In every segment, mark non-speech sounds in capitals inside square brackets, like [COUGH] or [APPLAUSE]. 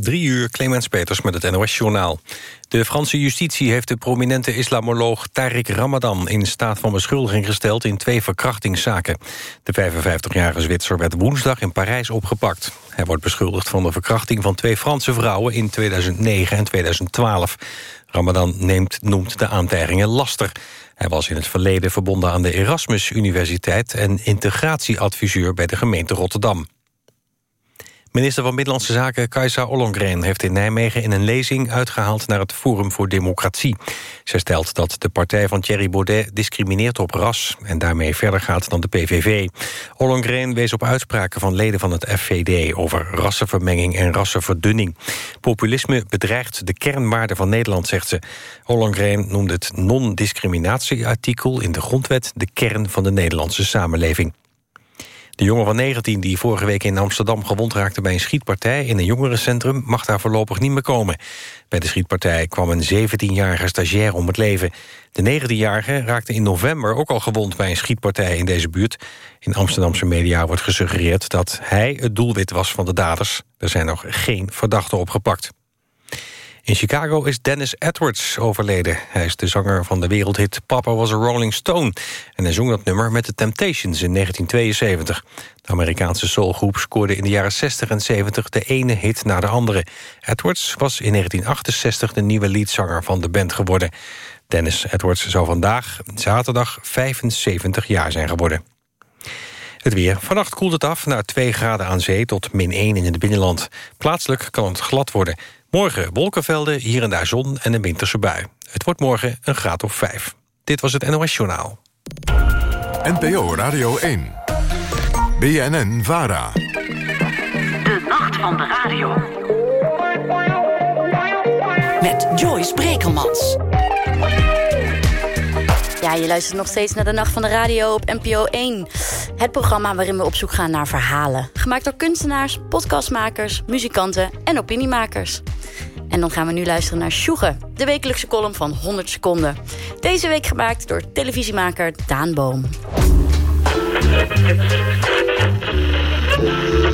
Drie uur, Clemens Peters met het NOS-journaal. De Franse justitie heeft de prominente islamoloog Tariq Ramadan... in staat van beschuldiging gesteld in twee verkrachtingszaken. De 55-jarige Zwitser werd woensdag in Parijs opgepakt. Hij wordt beschuldigd van de verkrachting van twee Franse vrouwen... in 2009 en 2012. Ramadan neemt, noemt de aantijgingen laster. Hij was in het verleden verbonden aan de Erasmus Universiteit... en integratieadviseur bij de gemeente Rotterdam. Minister van Binnenlandse Zaken Kajsa Ollongren heeft in Nijmegen in een lezing uitgehaald naar het Forum voor Democratie. Zij stelt dat de partij van Thierry Baudet discrimineert op ras en daarmee verder gaat dan de PVV. Ollongren wees op uitspraken van leden van het FVD over rassenvermenging en rassenverdunning. Populisme bedreigt de kernwaarden van Nederland, zegt ze. Ollongren noemde het non-discriminatieartikel in de grondwet de kern van de Nederlandse samenleving. De jongen van 19 die vorige week in Amsterdam gewond raakte... bij een schietpartij in een jongerencentrum mag daar voorlopig niet meer komen. Bij de schietpartij kwam een 17-jarige stagiair om het leven. De 19-jarige raakte in november ook al gewond bij een schietpartij in deze buurt. In Amsterdamse media wordt gesuggereerd dat hij het doelwit was van de daders. Er zijn nog geen verdachten opgepakt. In Chicago is Dennis Edwards overleden. Hij is de zanger van de wereldhit Papa Was a Rolling Stone. En hij zong dat nummer met de Temptations in 1972. De Amerikaanse soulgroep scoorde in de jaren 60 en 70 de ene hit na de andere. Edwards was in 1968 de nieuwe leadzanger van de band geworden. Dennis Edwards zou vandaag, zaterdag, 75 jaar zijn geworden. Het weer. Vannacht koelt het af naar 2 graden aan zee tot min 1 in het binnenland. Plaatselijk kan het glad worden. Morgen wolkenvelden, hier en daar zon en een winterse bui. Het wordt morgen een graad of 5. Dit was het NOS Journaal. NPO Radio 1. BNN Vara. De nacht van de radio. Met Joyce Brekelmans. Ja, je luistert nog steeds naar de Nacht van de Radio op NPO 1. Het programma waarin we op zoek gaan naar verhalen. Gemaakt door kunstenaars, podcastmakers, muzikanten en opiniemakers. En dan gaan we nu luisteren naar Sjoegen, de wekelijkse column van 100 seconden. Deze week gemaakt door televisiemaker Daan Boom.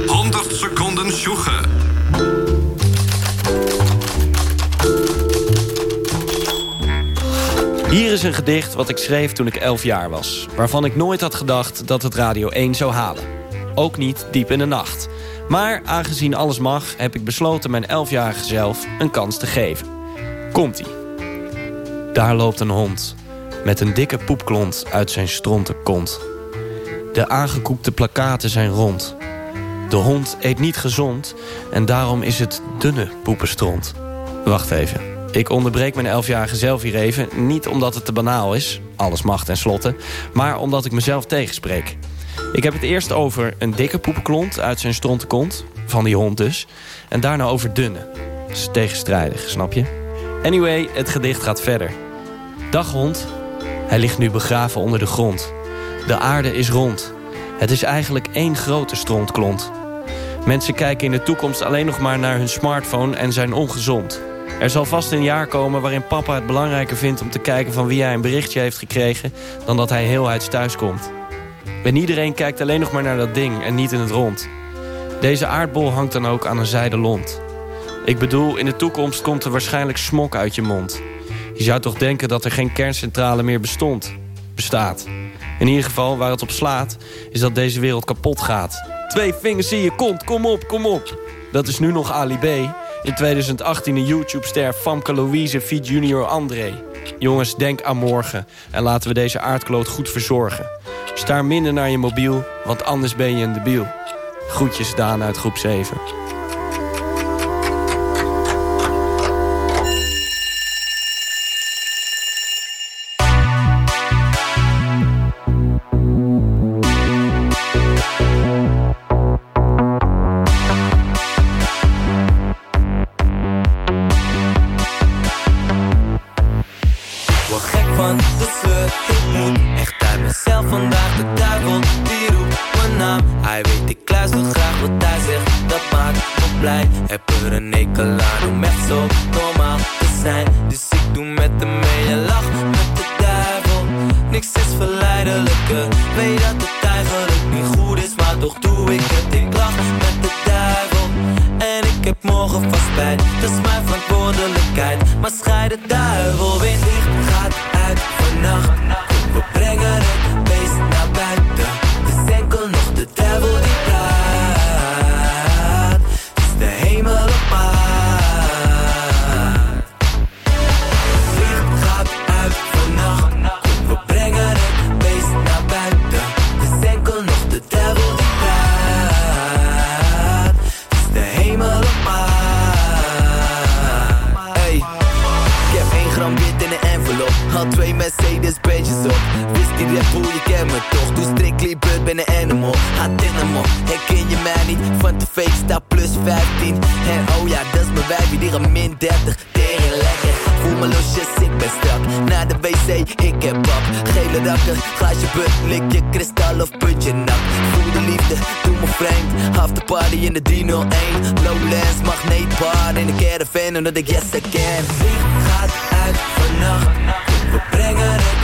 100 seconden Sjoegen. Hier is een gedicht wat ik schreef toen ik 11 jaar was. Waarvan ik nooit had gedacht dat het Radio 1 zou halen. Ook niet diep in de nacht. Maar aangezien alles mag, heb ik besloten mijn 11-jarige zelf een kans te geven. Komt-ie. Daar loopt een hond. Met een dikke poepklont uit zijn stronte kont. De aangekoekte plakaten zijn rond. De hond eet niet gezond en daarom is het dunne poepenstront. Wacht even. Ik onderbreek mijn elfjarige zelf hier even. Niet omdat het te banaal is, alles mag tenslotte... maar omdat ik mezelf tegenspreek. Ik heb het eerst over een dikke poepenklont uit zijn stronte kont... van die hond dus, en daarna over dunne. Dat is tegenstrijdig, snap je? Anyway, het gedicht gaat verder. Dag hond, hij ligt nu begraven onder de grond. De aarde is rond. Het is eigenlijk één grote strontklont. Mensen kijken in de toekomst alleen nog maar naar hun smartphone en zijn ongezond... Er zal vast een jaar komen waarin papa het belangrijker vindt om te kijken van wie hij een berichtje heeft gekregen dan dat hij heel uit thuis komt. En iedereen kijkt alleen nog maar naar dat ding en niet in het rond. Deze aardbol hangt dan ook aan een zijde lont. Ik bedoel, in de toekomst komt er waarschijnlijk smok uit je mond. Je zou toch denken dat er geen kerncentrale meer bestond. Bestaat. In ieder geval, waar het op slaat, is dat deze wereld kapot gaat. Twee vingers in je kont, kom op, kom op. Dat is nu nog Ali B. In 2018 een YouTube-ster Famke Louise Fiet Junior André. Jongens, denk aan morgen en laten we deze aardkloot goed verzorgen. Staar minder naar je mobiel, want anders ben je een debiel. Groetjes Daan uit groep 7. Die Red Bull, je kent me toch. Doe strictly blood, ben een animal. Hem op, herken je mij niet? Van de fake sta plus 15 En oh ja, dat is mijn wijfie, die gaat min 30 Tegen lekker, voel me losjes, ik ben strak. Naar de wc, ik heb pap Gele rakken, glaasje but, lik je kristal of putje nat Voel de liefde, doe me vreemd. Half party in de 301 Lowlands, magneetbar In de caravan, omdat ik yes I can Licht gaat uit vannacht. We brengen het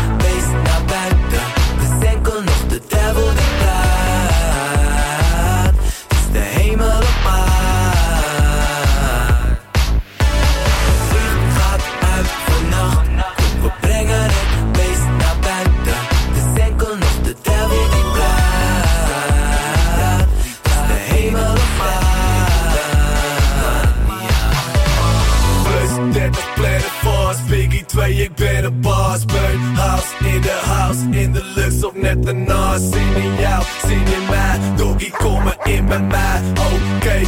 Burn house in de house In de lucht of net een nas Zin in jou, zin in mij Doggy, kom maar in bij mij. Oké,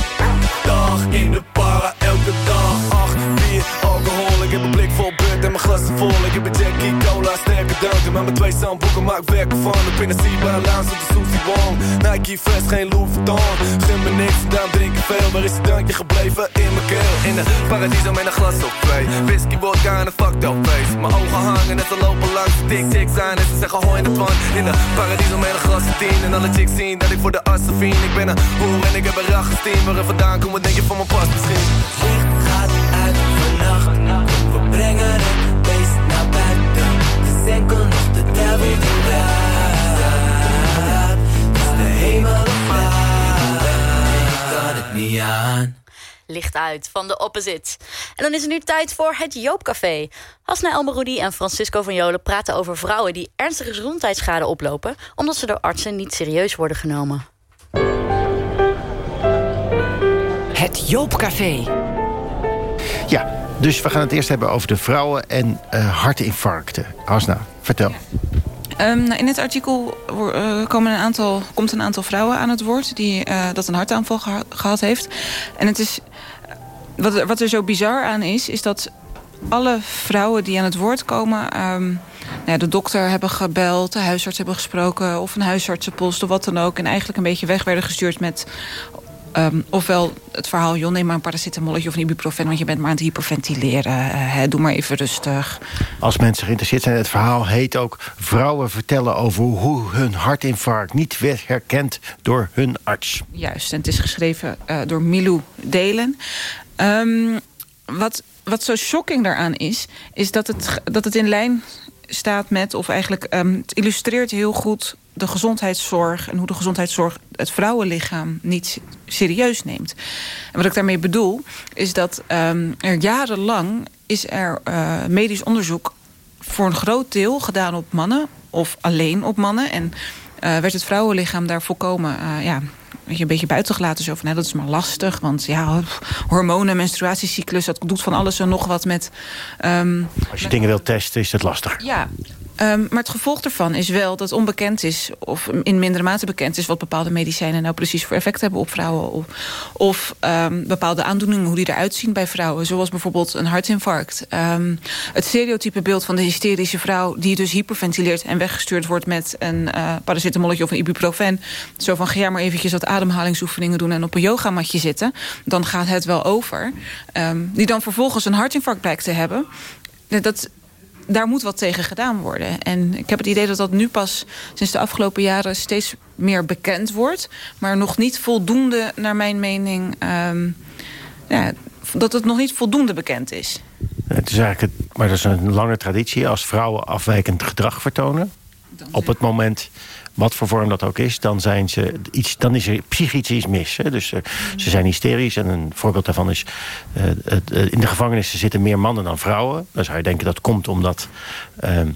dag in de para Elke dag, 8, 4, alcohol. Ik heb een blik vol beurt en mijn glassen vol. Ik heb een Jackie Met mijn twee zandboeken maak werk ervan Ik ben een Siba, Lounge op de Susie Wong. Nike Fresh, geen Louis Vuitton. Gun me niks, daarom drink ik veel. Waar is het drankje gebleven? In mijn keel. In de paradiso met een glas op twee. Whisky, vodka en een fucked up face. Mijn ogen hangen net ze lopen langs. De tik tik zijn En ze zeggen hoi in het van In de paradiso met een glas tien. En alle chicks zien dat ik voor de assen vien Ik ben een hoer en ik heb een rachesteam Waar vandaan komt, wat denk je van mijn pas misschien? Gaat uit We brengen het beest naar buiten. Het Licht uit van de opposite. En dan is het nu tijd voor het Joopcafé. Hasna Elmeroudi en Francisco van Jolen praten over vrouwen... die ernstige gezondheidsschade oplopen... omdat ze door artsen niet serieus worden genomen. Het Joopcafé. Ja, dus we gaan het eerst hebben over de vrouwen en eh, hartinfarcten. Hasna, vertel. Ehm, nou, in het artikel eh, komen een aantal, komt een aantal vrouwen aan het woord... die eh, dat een hartaanval geha- gehad heeft. En het is, wat, wat er zo bizar aan is, is dat alle vrouwen die aan het woord komen... ehm, nou de dokter hebben gebeld, de huisarts hebben gesproken... of een huisartsenpost of wat dan ook... en eigenlijk een beetje weg werden gestuurd met... ehm, ofwel het verhaal, joh, neem maar een paracetamolletje of een ibuprofen... want je bent maar aan het hyperventileren, eh, doe maar even rustig. Als mensen geïnteresseerd zijn, het verhaal heet ook... vrouwen vertellen over hoe hun hartinfarct niet werd herkend door hun arts. Juist, en het is geschreven eh, door Milou Delen. Ehm, wat, wat zo shocking daaraan is, is dat het, dat het in lijn staat met... of eigenlijk, ehm, het illustreert heel goed de gezondheidszorg... en hoe de gezondheidszorg het vrouwenlichaam niet serieus neemt. En wat ik daarmee bedoel, is dat ehm, er jarenlang... is er eh, medisch onderzoek voor een groot deel gedaan op mannen... of alleen op mannen. En eh, werd het vrouwenlichaam daar volkomen... eh, ja, weet je, een beetje buiten gelaten. Zo van, nee, dat is maar lastig. Want ja, hormonen, menstruatiecyclus... dat doet van alles en nog wat met... ehm, Als je dingen wilt testen, is het lastig. ja, ehm, maar het gevolg daarvan is wel dat onbekend is... of in mindere mate bekend is... wat bepaalde medicijnen nou precies voor effect hebben op vrouwen. Of, of ehm, bepaalde aandoeningen, hoe die eruit zien bij vrouwen. Zoals bijvoorbeeld een hartinfarct. Ehm, het stereotype beeld van de hysterische vrouw... die dus hyperventileert en weggestuurd wordt... met een eh paracetamolletje of een ibuprofen. Zo van, ga maar eventjes wat ademhalingsoefeningen doen... en op een yogamatje zitten. Dan gaat het wel over. Die dan vervolgens een hartinfarct blijkt te hebben... Dat, daar moet wat tegen gedaan worden. En ik heb het idee dat dat nu pas sinds de afgelopen jaren steeds meer bekend wordt. Maar nog niet voldoende, naar mijn mening... ehm, ja, dat het nog niet voldoende bekend is. Het is eigenlijk het, maar dat is een lange traditie als vrouwen afwijkend gedrag vertonen. op het moment, wat voor vorm dat ook is... dan, zijn ze iets, dan is er psychisch iets mis. Hè? Dus eh, ze zijn hysterisch. En een voorbeeld daarvan is... eh, eh, in de gevangenissen zitten meer mannen dan vrouwen. Dan zou je denken dat komt omdat... ehm,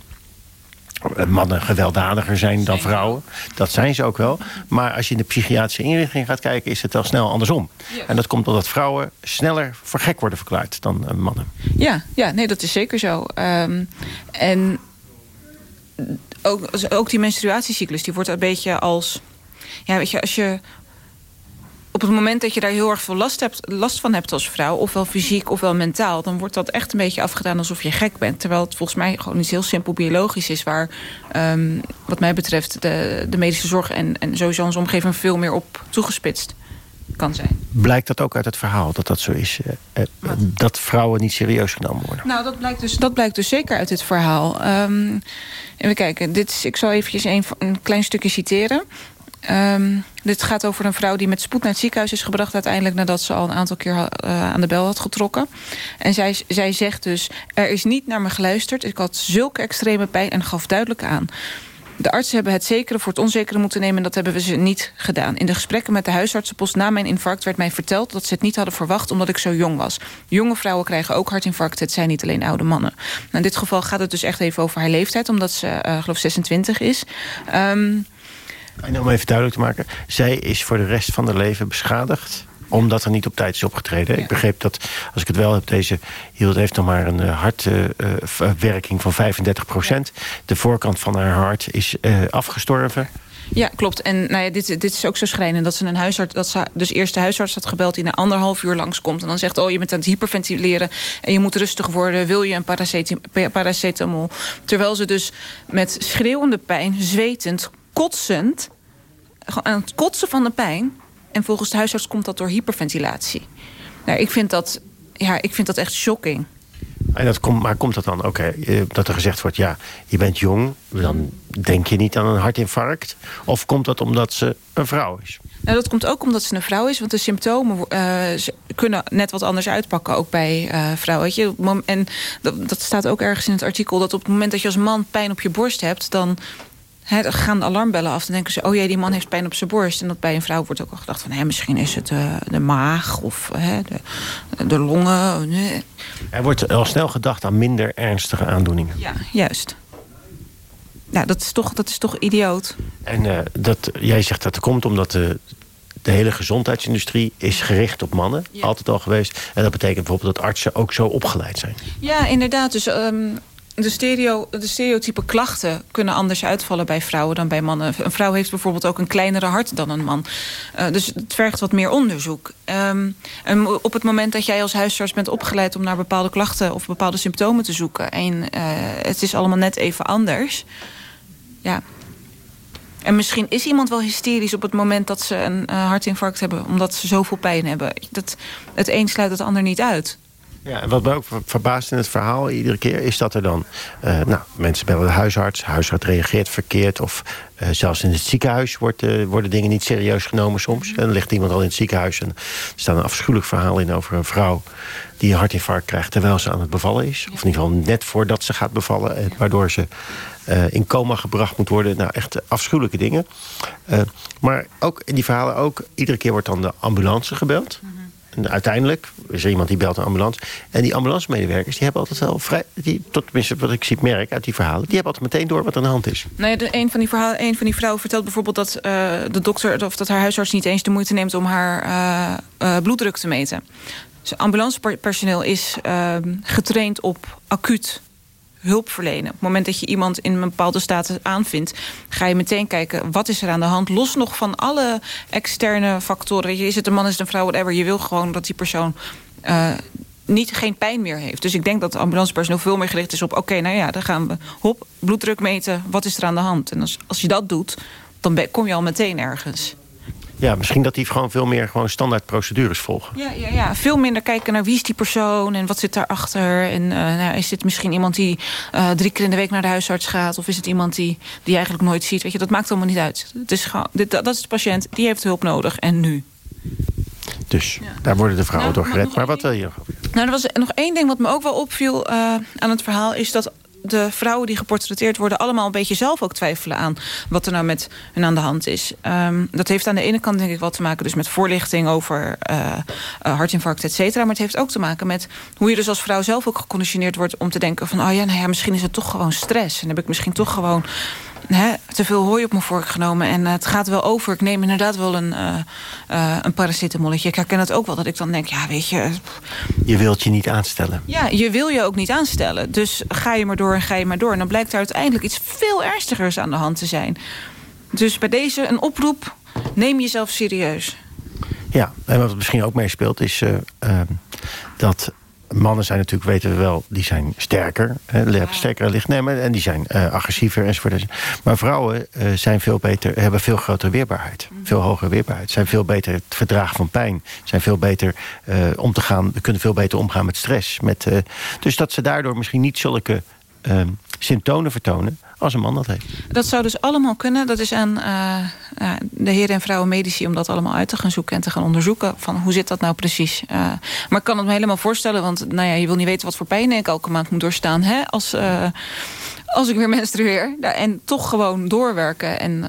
mannen gewelddadiger zijn dan vrouwen. Dat zijn ze ook wel. Maar als je in de psychiatrische inrichting gaat kijken... is het al snel andersom. En dat komt omdat vrouwen sneller voor gek worden verklaard dan mannen. Ja, ja, nee, dat is zeker zo. Ehm, en ook, ook die menstruatiecyclus, die wordt een beetje als... Ja, weet je, als je op het moment dat je daar heel erg veel last, hebt, last van hebt als vrouw... ofwel fysiek ofwel mentaal... dan wordt dat echt een beetje afgedaan alsof je gek bent. Terwijl het volgens mij gewoon iets heel simpel biologisch is... waar ehm, wat mij betreft de, de medische zorg en, en sowieso onze omgeving... veel meer op toegespitst kan zijn. Blijkt dat ook uit het verhaal, dat dat zo is? eh, eh, dat vrouwen niet serieus genomen worden? Nou, dat blijkt dus, dat blijkt dus zeker uit dit verhaal. Ehm, even kijken, dit is, ik zal eventjes een, een klein stukje citeren. Ehm, dit gaat over een vrouw die met spoed naar het ziekenhuis is gebracht... uiteindelijk nadat ze al een aantal keer eh, aan de bel had getrokken. En zij, zij zegt dus, er is niet naar me geluisterd. Ik had zulke extreme pijn en gaf duidelijk aan. De artsen hebben het zekere voor het onzekere moeten nemen... en dat hebben we ze niet gedaan. In de gesprekken met de huisartsenpost na mijn infarct werd mij verteld... dat ze het niet hadden verwacht omdat ik zo jong was. Jonge vrouwen krijgen ook hartinfarcten, het zijn niet alleen oude mannen. Nou, in dit geval gaat het dus echt even over haar leeftijd... omdat ze, uh, geloof 26 is. En om even duidelijk te maken, zij is voor de rest van haar leven beschadigd omdat er niet op tijd is opgetreden. Ik begreep dat, als ik het wel heb, deze hield heeft nog maar een uh, hartwerking uh, van 35 procent. De voorkant van haar hart is afgestorven. Ja, klopt. En nou ja, dit, dit is ook zo schrijnend dat ze een huisarts, dat ze dus eerst de huisarts had gebeld die na anderhalf uur langskomt. En dan zegt, oh, je bent aan het hyperventileren en je moet rustig worden. Wil je een paracetamol? paracetamol? Terwijl ze dus met schreeuwende pijn, zwetend, kotsend, aan het kotsen van de pijn. En volgens de huisarts komt dat door hyperventilatie. Nou, ik vind dat, ja, ik vind dat echt shocking. En dat komt, maar komt dat dan, oké, okay, dat er gezegd wordt... ja, je bent jong, dan denk je niet aan een hartinfarct? Of komt dat omdat ze een vrouw is? Nou, dat komt ook omdat ze een vrouw is. Want de symptomen uh, kunnen net wat anders uitpakken, ook bij uh, vrouwen. Weet je? En dat, dat staat ook ergens in het artikel... dat op het moment dat je als man pijn op je borst hebt... dan He, gaan de alarmbellen af. Dan denken ze, oh jee, die man heeft pijn op zijn borst. En dat bij een vrouw wordt ook al gedacht van... Hé, misschien is het uh, de maag of he, de, de, longen. Nee. Er wordt al snel gedacht aan minder ernstige aandoeningen. Ja, juist. Ja, dat is toch, dat is toch idioot. En uh, dat, jij zegt dat het komt omdat de, de hele gezondheidsindustrie is gericht op mannen. Ja. Altijd al geweest. En dat betekent bijvoorbeeld dat artsen ook zo opgeleid zijn. Ja, inderdaad. Dus... Um, de, stereo, de stereotype klachten kunnen anders uitvallen bij vrouwen dan bij mannen. Een vrouw heeft bijvoorbeeld ook een kleinere hart dan een man. Uh, dus het vergt wat meer onderzoek. Um, en op het moment dat jij als huisarts bent opgeleid... om naar bepaalde klachten of bepaalde symptomen te zoeken... en uh, het is allemaal net even anders... ja, en misschien is iemand wel hysterisch op het moment dat ze een uh, hartinfarct hebben... omdat ze zoveel pijn hebben. Dat, het een sluit het ander niet uit. Ja, en wat me ook verbaast in het verhaal iedere keer... is dat er dan, uh, nou, mensen bellen de huisarts... huisarts reageert verkeerd... of uh, zelfs in het ziekenhuis wordt, uh, worden dingen niet serieus genomen soms. En dan ligt iemand al in het ziekenhuis... en er staat een afschuwelijk verhaal in over een vrouw... die een hartinfarct krijgt terwijl ze aan het bevallen is. Of in ieder geval net voordat ze gaat bevallen... En waardoor ze in coma gebracht moet worden. Nou, echt afschuwelijke dingen. maar ook in die verhalen ook... iedere keer wordt dan de ambulance gebeld... En uiteindelijk is er iemand die belt een ambulance. En die ambulancemedewerkers die hebben altijd wel vrij... Die, tot tenminste wat ik zie merk uit die verhalen... die hebben altijd meteen door wat aan de hand is. Nou ja, een, van die verhalen, een van die vrouwen vertelt bijvoorbeeld... dat uh, de dokter of dat haar huisarts niet eens de moeite neemt... om haar uh, uh, bloeddruk te meten. Dus ambulancepersoneel is getraind op acuut hulp verlenen. Op het moment dat je iemand in een bepaalde status aanvindt... ga je meteen kijken, wat is er aan de hand? Los nog van alle externe factoren. Is het een man, is het een vrouw, whatever. Je wil gewoon dat die persoon... Uh, niet geen pijn meer heeft. Dus ik denk dat ambulancepersoneel veel meer gericht is op... oké, nou ja, dan gaan we hop, bloeddruk meten. Wat is er aan de hand? En als je dat doet, dan kom je al meteen ergens. Ja, misschien dat die gewoon veel meer gewoon standaard procedures volgen. Ja, ja, ja, veel minder kijken naar wie is die persoon en wat zit daarachter. En uh, nou, is dit misschien iemand die uh, drie keer in de week naar de huisarts gaat? Of is het iemand die, die je eigenlijk nooit ziet? Weet je, dat maakt allemaal niet uit. Het is gewoon, dit, dat is de patiënt, die heeft hulp nodig. En nu? Dus ja. daar worden de vrouwen nou, door gered. Maar wat wil je? Nou, er was nog één ding wat me ook wel opviel uh, aan het verhaal... is dat de vrouwen die geportretteerd worden... allemaal een beetje zelf ook twijfelen aan wat er nou met hun aan de hand is. Um, dat heeft aan de ene kant denk ik wel te maken dus met voorlichting over uh, hartinfarct, et cetera. Maar het heeft ook te maken met hoe je dus als vrouw zelf ook geconditioneerd wordt... om te denken van, oh ja, nou ja, misschien is het toch gewoon stress. En heb ik misschien toch gewoon hè, te veel hooi op mijn vork genomen. En uh, het gaat wel over. Ik neem inderdaad wel een, uh, uh, een paracetamolletje. Ik herken het ook wel dat ik dan denk, ja, weet je... Je wilt je niet aanstellen. Ja, je wil je ook niet aanstellen. Dus ga je maar door en ga je maar door. En dan blijkt er uiteindelijk iets veel ernstigers aan de hand te zijn. Dus bij deze een oproep, neem jezelf serieus. Ja, en wat misschien ook meespeelt is dat mannen zijn natuurlijk, weten we wel, die zijn sterker. Hè, hebben sterker licht nemen en die zijn uh, agressiever enzovoort. Maar vrouwen uh, zijn veel beter, hebben veel grotere weerbaarheid. Mm. Veel hogere weerbaarheid. Zijn veel beter het verdragen van pijn. Zijn veel beter uh, om te gaan, kunnen veel beter omgaan met stress. Met, dus dat ze daardoor misschien niet zulke ehm, symptomen vertonen als een man dat heeft. Dat zou dus allemaal kunnen. Dat is aan uh, de heren en vrouwen medici om dat allemaal uit te gaan zoeken... en te gaan onderzoeken van hoe zit dat nou precies. Uh, maar ik kan het me helemaal voorstellen... want nou ja, je wil niet weten wat voor pijn ik elke maand moet doorstaan... Hè, als, uh, als ik weer [LAUGHS] menstrueer. En toch gewoon doorwerken en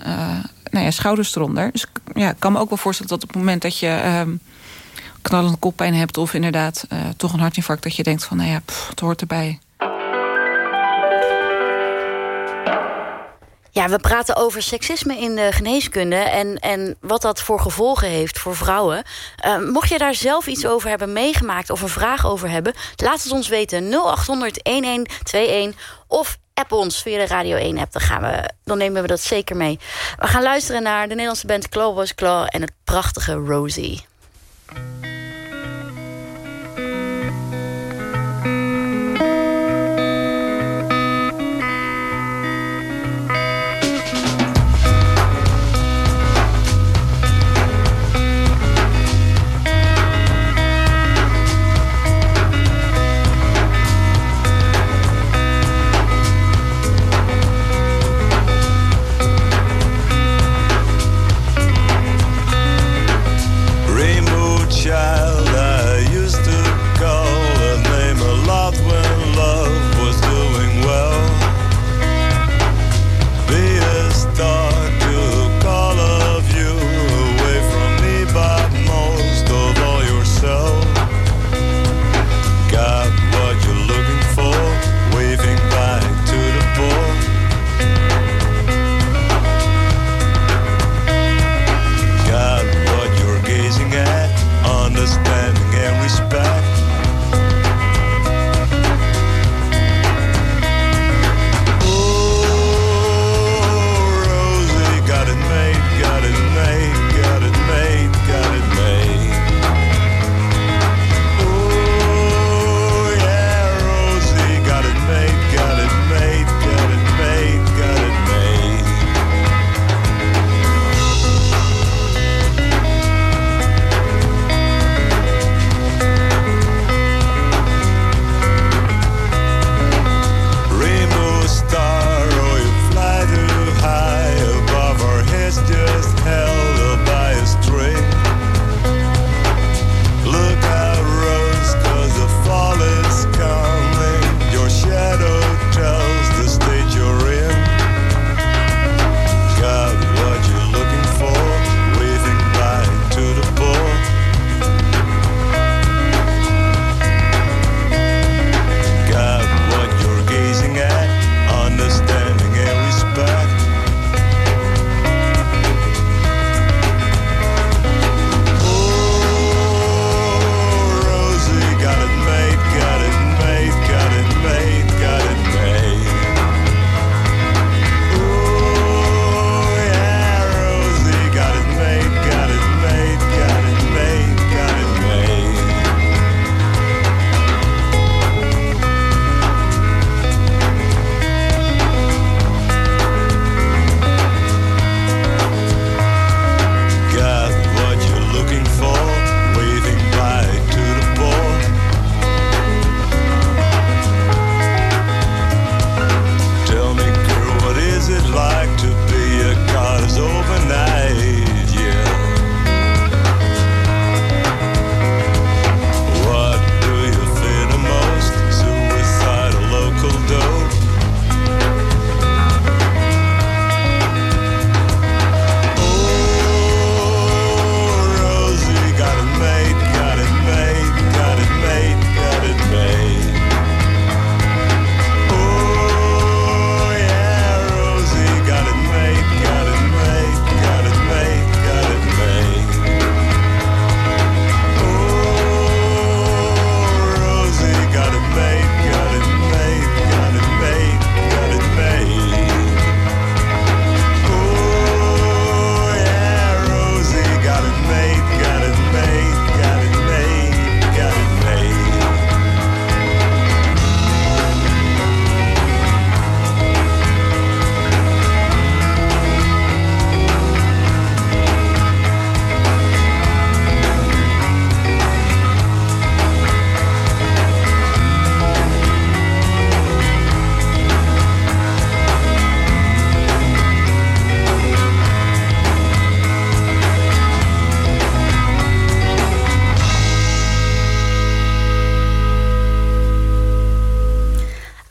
nou ja, schouders eronder. Dus ja, ik kan me ook wel voorstellen dat op het moment dat je... Uh, knallende koppijn hebt of inderdaad toch een hartinfarct... dat je denkt van, nou ja, het hoort erbij... Ja, we praten over seksisme in de geneeskunde... en, en wat dat voor gevolgen heeft voor vrouwen. Uh, mocht je daar zelf iets over hebben meegemaakt... of een vraag over hebben, laat het ons weten. 0800-1121 of app ons via de Radio 1-app. Dan, gaan we, dan nemen we dat zeker mee. We gaan luisteren naar de Nederlandse band Claw Was Claw... en het prachtige Rosie.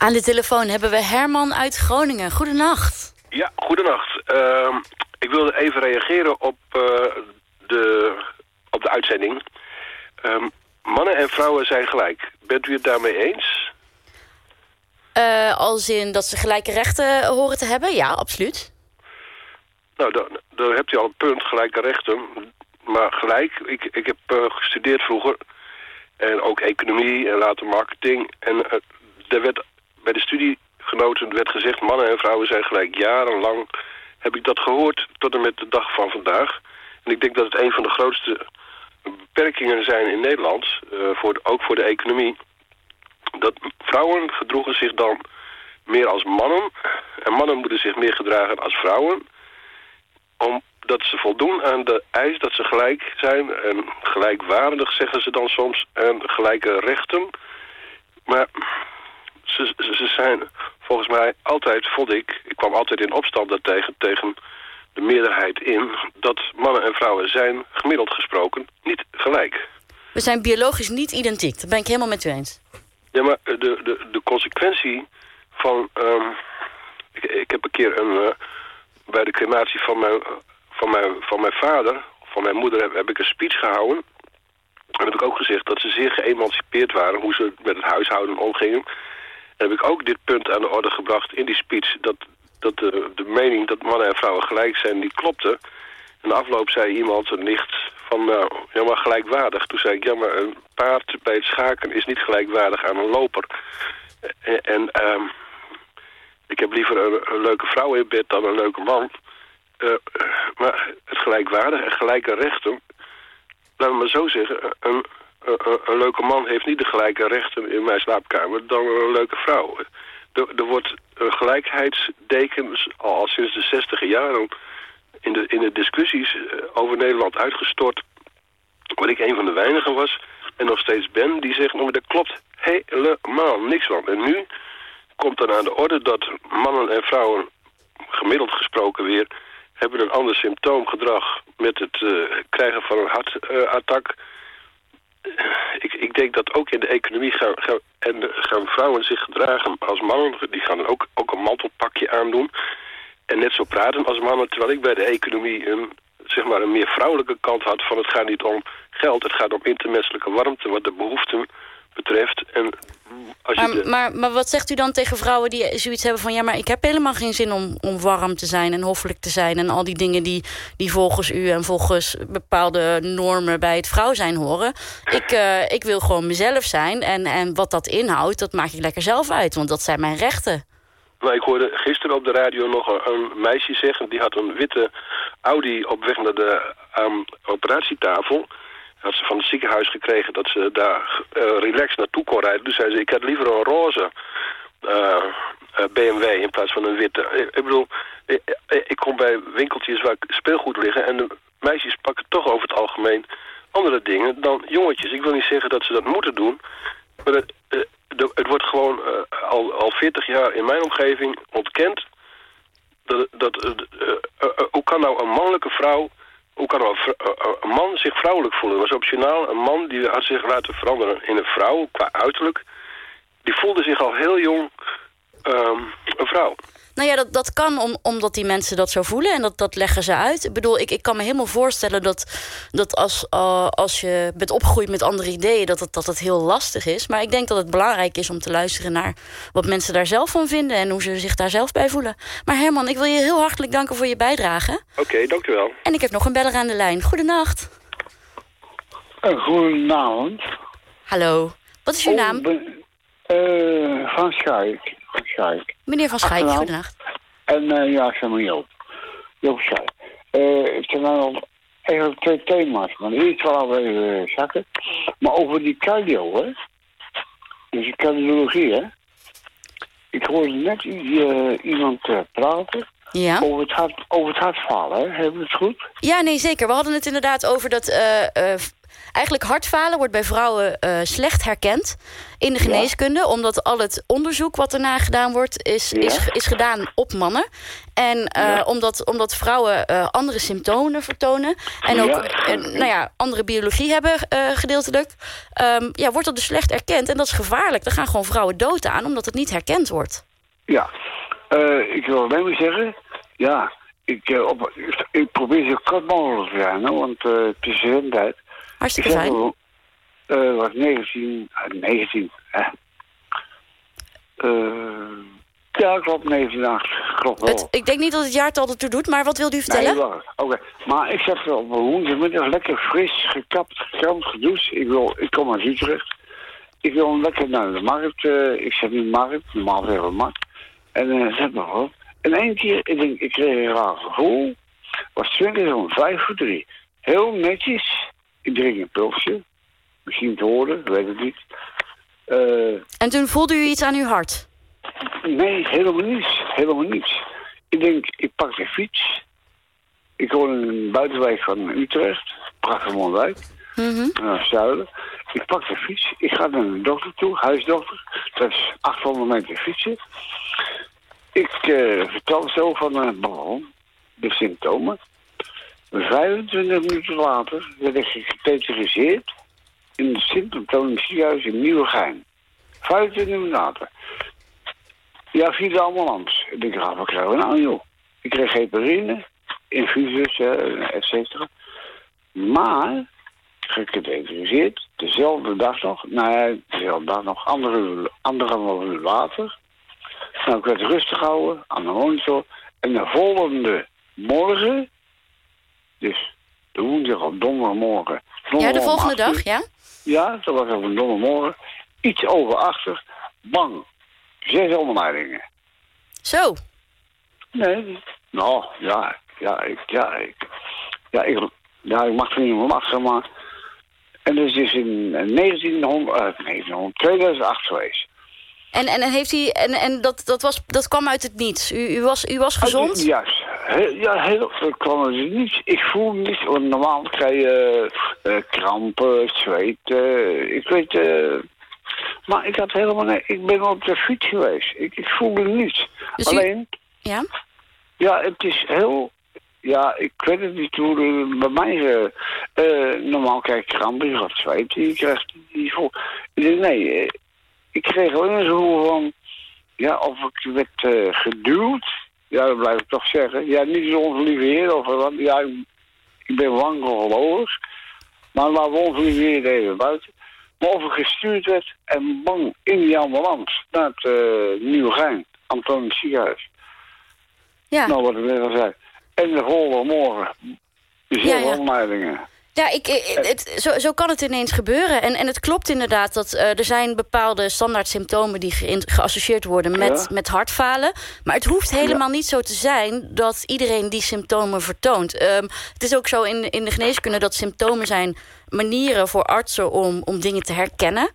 Aan de telefoon hebben we Herman uit Groningen. Goedenacht. Ja, goedenacht. Uh, ik wilde even reageren op, uh, de, op de uitzending. Um, mannen en vrouwen zijn gelijk. Bent u het daarmee eens? Uh, als in dat ze gelijke rechten horen te hebben? Ja, absoluut. Nou, dan, dan hebt u al een punt, gelijke rechten. Maar gelijk, ik, ik heb uh, gestudeerd vroeger. En ook economie en later marketing. En uh, er werd, bij de studiegenoten werd gezegd... mannen en vrouwen zijn gelijk. Jarenlang heb ik dat gehoord tot en met de dag van vandaag. En ik denk dat het een van de grootste beperkingen zijn in Nederland. Uh, voor ook voor de economie. Dat vrouwen gedroegen zich dan meer als mannen. En mannen moeten zich meer gedragen als vrouwen omdat ze voldoen aan de eis dat ze gelijk zijn en gelijkwaardig, zeggen ze dan soms, en gelijke rechten. Maar ze, ze zijn volgens mij altijd, vond ik, ik kwam altijd in opstand daartegen, tegen de meerderheid in, dat mannen en vrouwen zijn, gemiddeld gesproken, niet gelijk. We zijn biologisch niet identiek, dat ben ik helemaal met u eens. Ja, maar de, de, de consequentie van... Um, ik, ik heb een keer een... Uh, bij de crematie van mijn, van mijn, van mijn vader, van mijn moeder, heb, heb ik een speech gehouden. En heb ik ook gezegd dat ze zeer geëmancipeerd waren, hoe ze met het huishouden omgingen. En heb ik ook dit punt aan de orde gebracht in die speech, dat, dat de, de mening dat mannen en vrouwen gelijk zijn, die klopte. De afloop zei iemand, een nicht, van nou, ja maar gelijkwaardig. Toen zei ik, ja maar een paard bij het schaken is niet gelijkwaardig aan een loper. En, en um, ik heb liever een, leuke vrouw in bed dan een leuke man. Uh, maar het gelijkwaardige en gelijke rechten... Laten we maar zo zeggen... Een, een, een, leuke man heeft niet de gelijke rechten in mijn slaapkamer... dan een leuke vrouw. Er, wordt een gelijkheidsdeken al sinds de zestiger jaren... In de, in de discussies over Nederland uitgestort... waar ik een van de weinigen was en nog steeds ben... die zegt, nou, dat klopt helemaal niks van. En nu komt dan aan de orde dat mannen en vrouwen gemiddeld gesproken weer hebben een ander symptoomgedrag met het krijgen van een hartattack. Ik, ik, denk dat ook in de economie gaan, gaan, en gaan vrouwen zich gedragen als mannen. Die gaan ook, ook een mantelpakje aandoen. En net zo praten als mannen, terwijl ik bij de economie een, zeg maar een meer vrouwelijke kant had van het gaat niet om geld, het gaat om intermenselijke warmte, wat de behoeften betreft. En als maar, je de... maar, maar wat zegt u dan tegen vrouwen die zoiets hebben van... ja, maar ik heb helemaal geen zin om, om warm te zijn en hoffelijk te zijn... en al die dingen die, die volgens u en volgens bepaalde normen bij het vrouw zijn horen. Ik, uh, ik wil gewoon mezelf zijn en, en wat dat inhoudt, dat maak ik lekker zelf uit. Want dat zijn mijn rechten. Nou, ik hoorde gisteren op de radio nog een, een meisje zeggen... die had een witte Audi op weg naar de um, operatietafel had ze van het ziekenhuis gekregen dat ze daar uh, relaxed naartoe kon rijden. Dus zei ze, ik had liever een roze uh, uh, BMW in plaats van een witte. Ik, bedoel, ik, ik, kom bij winkeltjes waar speelgoed liggen... en de meisjes pakken toch over het algemeen andere dingen dan jongetjes. Ik wil niet zeggen dat ze dat moeten doen... maar het, het wordt gewoon al, al 40 jaar in mijn omgeving ontkend... dat, dat hoe kan nou een mannelijke vrouw hoe kan een man zich vrouwelijk voelen? Dat was optionaal. Een man die had zich laten veranderen in een vrouw, qua uiterlijk. Die voelde zich al heel jong um, een vrouw. Nou ja, dat, dat kan om, omdat die mensen dat zo voelen. En dat, dat leggen ze uit. Ik bedoel, ik, ik kan me helemaal voorstellen dat, dat als, uh, als je bent opgegroeid met andere ideeën... Dat het, dat het heel lastig is. Maar ik denk dat het belangrijk is om te luisteren naar... wat mensen daar zelf van vinden en hoe ze zich daar zelf bij voelen. Maar Herman, ik wil je heel hartelijk danken voor je bijdrage. Oké, okay, dank u wel. En ik heb nog een beller aan de lijn. Goedenacht. Uh, goedenavond. Hallo. Wat is uw oh, naam? Ben, uh, van Schaik. Van Schaik. Meneer Van Schaik, goedenacht. En uh, ja, zeg maar Joop. Joop Schaik. Uh, ik heb nou eigenlijk twee thema's. Maar eerst wel even uh, zakken. Maar over die cardio, hè. Dus die cardiologie, hè. Ik hoorde net uh, iemand praten. Ja. Over het hart, over het hartfalen, hè? Hebben we het goed? Ja, nee, zeker. We hadden het inderdaad over dat... eh, eh, eigenlijk hartfalen wordt bij vrouwen eh, slecht herkend in de geneeskunde. Omdat al het onderzoek wat erna gedaan wordt, is, is, is gedaan op mannen. En eh, omdat, omdat vrouwen eh, andere symptomen vertonen. En ook nou ja, andere biologie hebben gedeeltelijk. ehm, ja, wordt dat dus slecht erkend. En dat is gevaarlijk. Dan gaan gewoon vrouwen dood aan, omdat het niet herkend wordt. Ja. Ik wil alleen maar zeggen, ja, ik, op, ik, probeer zo kort mogelijk te zijn, want het is zendtijd. Hartstikke ik zeg fijn. wel, eh, was 19, eh, 19, hè. Eh, ja, klopt, 19, klopt wel. Het, ik denk niet dat het jaartal ertoe doet, maar wat wilde u vertellen? Nee. Oké, maar ik zat op een woensdagmiddag lekker fris, gekapt, gekramd, gedoucht. Ik, wil, ik kom uit Utrecht. Ik wil lekker naar de markt. eh, ik zit in de markt, normaal zeggen we markt. En uh, zet me op. En één keer, ik, denk, ik kreeg een raar gevoel. Was 20 om 5 voor 3. Heel netjes. Ik drink een pilsje. Misschien te horen, weet ik niet. Eh, En toen voelde u iets aan uw hart? Nee, helemaal niets. Helemaal niets. Ik denk, ik pak de fiets. Ik woon in een buitenwijk van Utrecht. Prachtig mooie wijk. Mhm. Naar het zuiden. Ik pak de fiets. Ik ga naar de dokter toe, huisdokter. Dat is 800 meter fietsen. Ik eh, vertel zo van uh, bon, de symptomen. 25 minuten later werd ik gecategoriseerd in het Sint-Antonisch ziekenhuis in Nieuwegein. 25 minuten later. Ja, via de ambulance. Ik ah, wat krijgen we nou, joh? Ik kreeg heparine, infusus, eh, et cetera. Maar, gecategoriseerd, dezelfde dag nog, nee, dezelfde dag nog, anderhalf uur later. Nou, ik werd rustig gehouden aan de monitor. En de volgende morgen, dus de woensdag op donderdagmorgen. Ja, de volgende dag, uur. ja? Ja, dat was op een donderdagmorgen. Iets over achter, bang. Zes onderleidingen. Zo. Nee, nou, ja, ja, ik, ja, ik, ja, ik, ja, ik mag er niet om lachen, maar... En dat is dus in 1900, eh, 1900, 2008 geweest. En, en, en, heeft hij, en, en dat, dat, was, dat kwam uit het niets. U, u, was, u was gezond? Juist. Ja, heel, ik kwam er dus niet. Ik voel niet, want normaal krijg je eh, krampen, zweet, ik weet... eh, maar ik had helemaal nee, ik ben op de fiets geweest. Ik, ik voelde niets. Dus u- Alleen... Ja? Ja, het is heel... Ja, ik weet het niet hoe de- bij mij... eh, normaal krijg ik krampen, je gaat zweet, je krijgt die voel. Denk, nee, ik kreeg alleen een gevoel van... Ja, of ik werd geduwd. Ja, dat blijf ik toch zeggen. Ja, niet zo onze lieve heer of wat. Ja, ik, ben wankelgelovig. Maar laten we onze lieve heer even buiten. Maar of ik gestuurd werd en bang in die ambulance naar het uh, Nieuwegein, Antonisch ziekenhuis. Ja. Nou, wat ik net al zei. En de volgende morgen. Dus Ja, ja. Ja, ik, het, zo, zo kan het ineens gebeuren. En, en het klopt inderdaad dat eh, er zijn bepaalde standaard symptomen... die geassocieerd worden met, Ja. met hartfalen. Maar het hoeft helemaal niet zo te zijn dat iedereen die symptomen vertoont. Ehm, het is ook zo in, in de geneeskunde dat symptomen zijn manieren voor artsen om, om dingen te herkennen.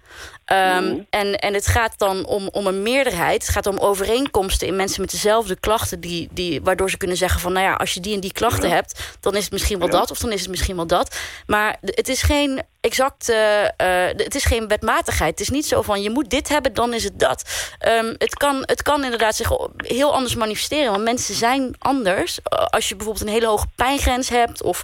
Ehm, en, en het gaat dan om, om een meerderheid. Het gaat om overeenkomsten in mensen met dezelfde klachten... Die, die, waardoor ze kunnen zeggen van... nou ja, als je die en die klachten hebt... dan is het misschien wel Ja. dat of dan is het misschien wel dat. Maar het is geen exact... eh, eh, het is geen wetmatigheid. Het is niet zo van je moet dit hebben, dan is het dat. Ehm, het, kan, het kan inderdaad zich heel anders manifesteren. Want mensen zijn anders. Eh, Als je bijvoorbeeld een hele hoge pijngrens hebt... of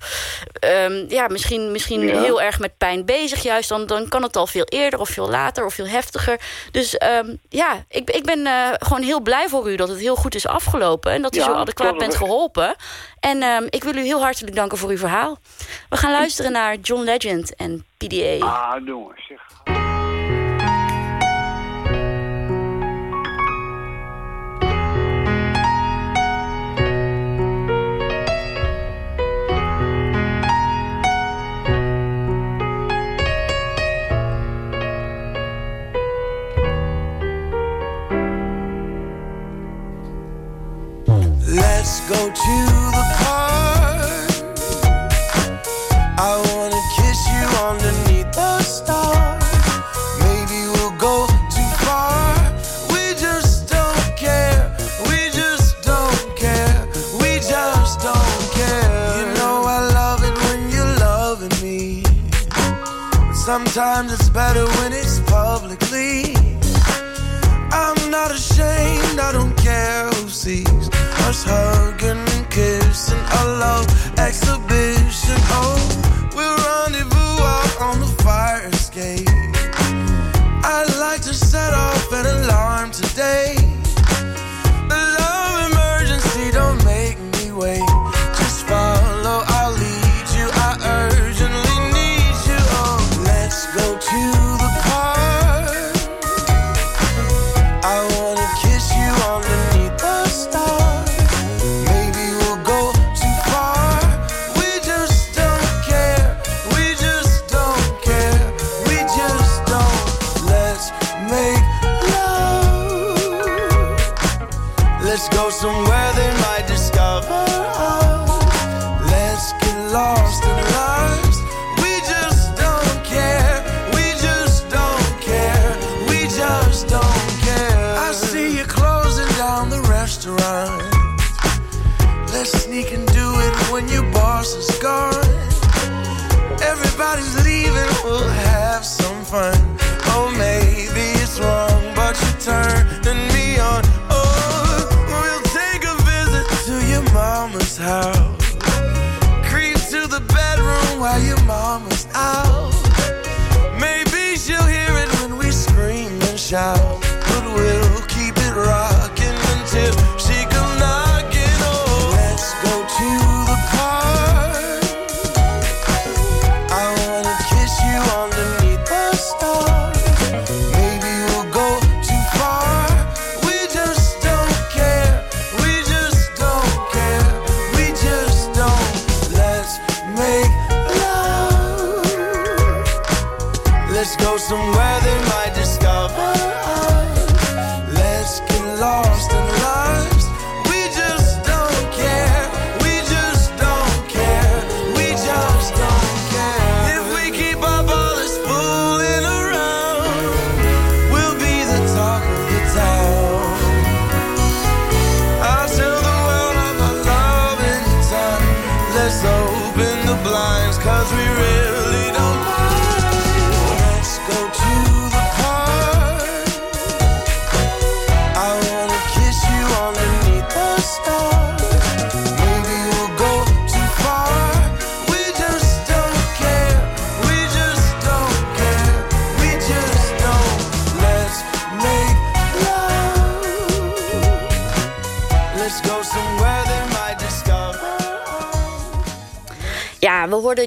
ehm, ja, misschien, misschien Ja. heel erg met pijn bezig juist... Dan, dan kan het al veel eerder of veel later of veel heftiger. Dus ehm, ja, ik, ik ben gewoon heel blij voor u dat het heel goed is afgelopen... en dat u Ja, zo adequaat bent geholpen. En ik wil u heel hartelijk danken voor uw verhaal. We gaan luisteren naar John Legend en PDA. Ah, jongens, zeg. Fun.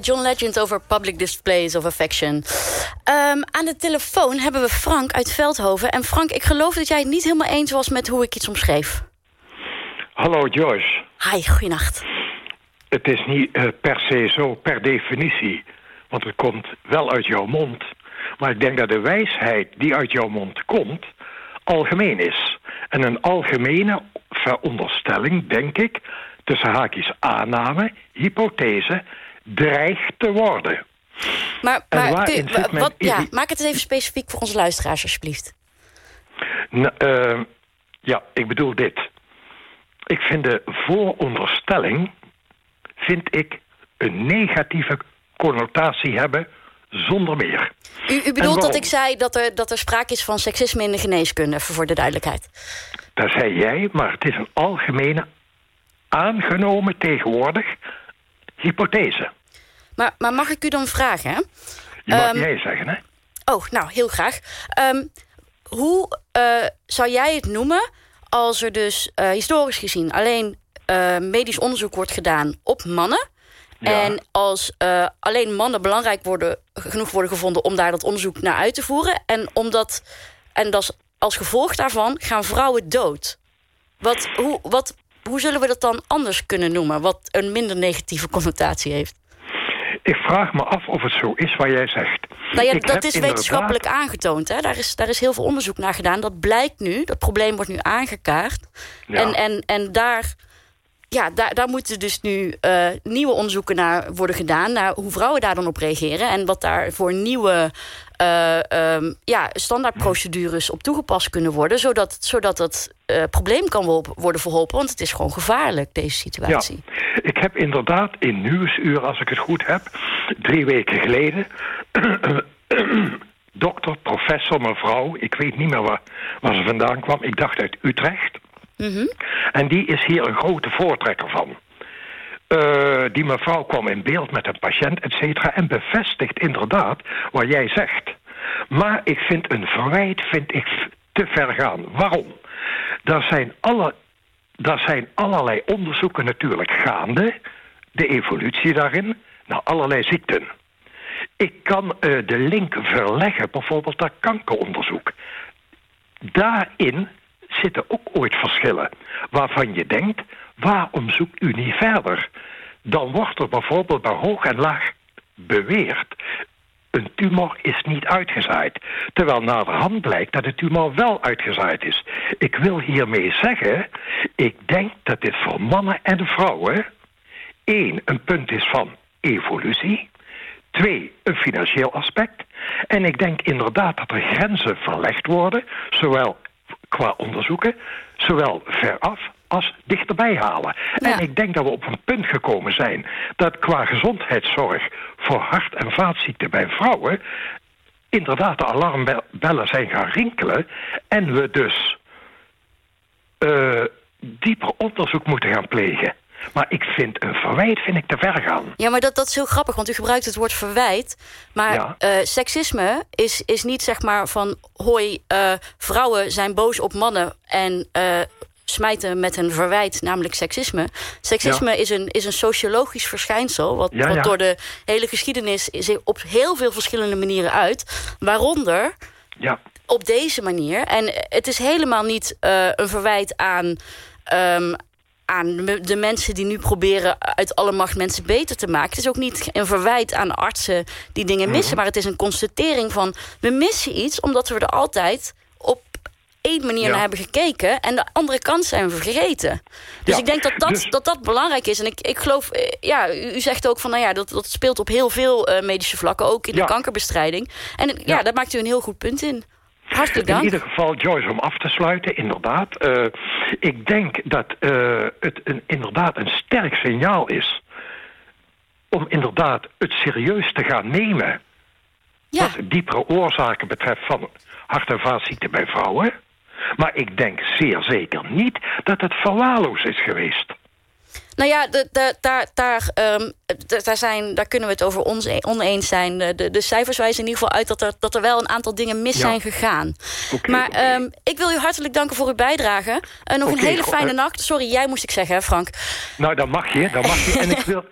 John Legend over public displays of affection. Ehm, aan de telefoon hebben we Frank uit Veldhoven. En Frank, ik geloof dat jij het niet helemaal eens was met hoe ik iets omschreef. Hallo Joyce. Hi, goeienacht. Het is niet eh, per se zo per definitie, want het komt wel uit jouw mond. Maar ik denk dat de wijsheid die uit jouw mond komt, algemeen is. En een algemene veronderstelling, denk ik, tussen haakjes aanname, hypothese, dreigt te worden. Maar, kun wat, ja, maak het eens even specifiek voor onze luisteraars, alsjeblieft. N- eh, ja, ik bedoel dit. Ik vind de vooronderstelling, vind ik, een negatieve connotatie hebben zonder meer. U, u bedoelt dat ik zei dat er, dat er sprake is van seksisme in de geneeskunde, voor de duidelijkheid. Dat zei jij, maar het is een algemene, aangenomen tegenwoordig hypothese. Maar, maar mag ik u dan vragen? hè? Je mag Ehm, jij zeggen, hè? Oh, nou, heel graag. Ehm, hoe eh, zou jij het noemen als er dus eh, historisch gezien alleen eh, medisch onderzoek wordt gedaan op mannen? En als alleen mannen belangrijk worden, genoeg worden gevonden om daar dat onderzoek naar uit te voeren. En, omdat, en dat als gevolg daarvan gaan vrouwen dood. Wat, hoe, wat, hoe zullen we dat dan anders kunnen noemen? Wat een minder negatieve connotatie heeft. Ik vraag me af of het zo is wat jij zegt. Nou ja, Ik dat is inderdaad- wetenschappelijk aangetoond. Hè? Daar, is, daar is heel veel onderzoek naar gedaan. Dat blijkt nu, dat probleem wordt nu aangekaart. Ja. En, en, en daar, ja, daar, daar moeten dus nu eh, nieuwe onderzoeken naar worden gedaan... naar hoe vrouwen daar dan op reageren... en wat daar voor nieuwe eh, ehm, ja, standaardprocedures op toegepast kunnen worden... zodat, zodat het uh, probleem kan worden verholpen. Want het is gewoon gevaarlijk, deze situatie. Ja, ik heb inderdaad in Nieuwsuur, als ik het goed heb... drie weken geleden... [CLEARS THROAT] dokter, professor, mevrouw... ik weet niet meer waar, waar ze vandaan kwam. Ik dacht uit Utrecht. Mhm. En die is hier een grote voortrekker van. Uh, die mevrouw kwam in beeld met een patiënt, et cetera... en bevestigt inderdaad wat jij zegt. Maar ik vind een verwijt vind ik te ver gaan. Waarom? Daar zijn, alle, daar zijn allerlei onderzoeken natuurlijk gaande... de evolutie daarin, naar allerlei ziekten. Ik kan uh, de link verleggen, bijvoorbeeld naar kankeronderzoek. Daarin zitten ook ooit verschillen. Waarvan je denkt, waarom zoekt u niet verder? Dan wordt er bijvoorbeeld bij hoog en laag beweerd... een tumor is niet uitgezaaid. Terwijl naar de hand blijkt dat de tumor wel uitgezaaid is. Ik wil hiermee zeggen, ik denk dat dit voor mannen en vrouwen... één, een punt is van evolutie... Twee, een financieel aspect. En ik denk inderdaad dat er grenzen verlegd worden, zowel qua onderzoeken, zowel veraf als dichterbij halen. En ik denk dat we op een punt gekomen zijn dat qua gezondheidszorg voor hart- en vaatziekten bij vrouwen inderdaad de alarmbellen zijn gaan rinkelen en we dus uh, dieper onderzoek moeten gaan plegen. Maar ik vind een verwijt vind ik te ver gaan. Ja, maar dat, dat is heel grappig, want u gebruikt het woord verwijt. Maar ja. uh, seksisme is, is niet zeg maar van... hoi, uh, vrouwen zijn boos op mannen en smijten met een verwijt, namelijk seksisme. Seksisme ja. is, een, is een sociologisch verschijnsel... wat, ja, wat door de hele geschiedenis zich op heel veel verschillende manieren uit. Waaronder ja. op deze manier. En het is helemaal niet een verwijt aan... Um, aan de mensen die nu proberen uit alle macht mensen beter te maken. Het is ook niet een verwijt aan artsen die dingen missen... Mhm. maar het is een constatering van... we missen iets omdat we er altijd één manier Ja. naar hebben gekeken... en de andere kant zijn we vergeten. Dus Ja, ik denk dat dat, dus- dat dat belangrijk is. En ik, ik geloof, eh, ja, u zegt ook van... nou ja, dat, dat speelt op heel veel eh, medische vlakken... ook in Ja. de kankerbestrijding. En ja, Ja. daar maakt u een heel goed punt in. Hartelijk In dank. ieder geval, Joyce, om af te sluiten, inderdaad. eh, ik denk dat eh, het een, inderdaad een sterk signaal is... om inderdaad het serieus te gaan nemen... wat diepere oorzaken betreft van hart- en vaatziekten bij vrouwen. Maar ik denk zeer zeker niet dat het verwaarloosd is geweest. Nou ja, de, de, daar, daar, ehm, d- daar, zijn, daar kunnen we het over ons oneens zijn. De, de, cijfers wijzen in ieder geval uit dat er, dat er wel een aantal dingen mis Ja. zijn gegaan. maar ehm, ik wil u hartelijk danken voor uw bijdrage. En nog een hele fijne eh. nacht. Sorry, jij moest ik zeggen, hè, Frank. Nou, dat mag je, dat mag je. en, ik [LAUGHS] wil,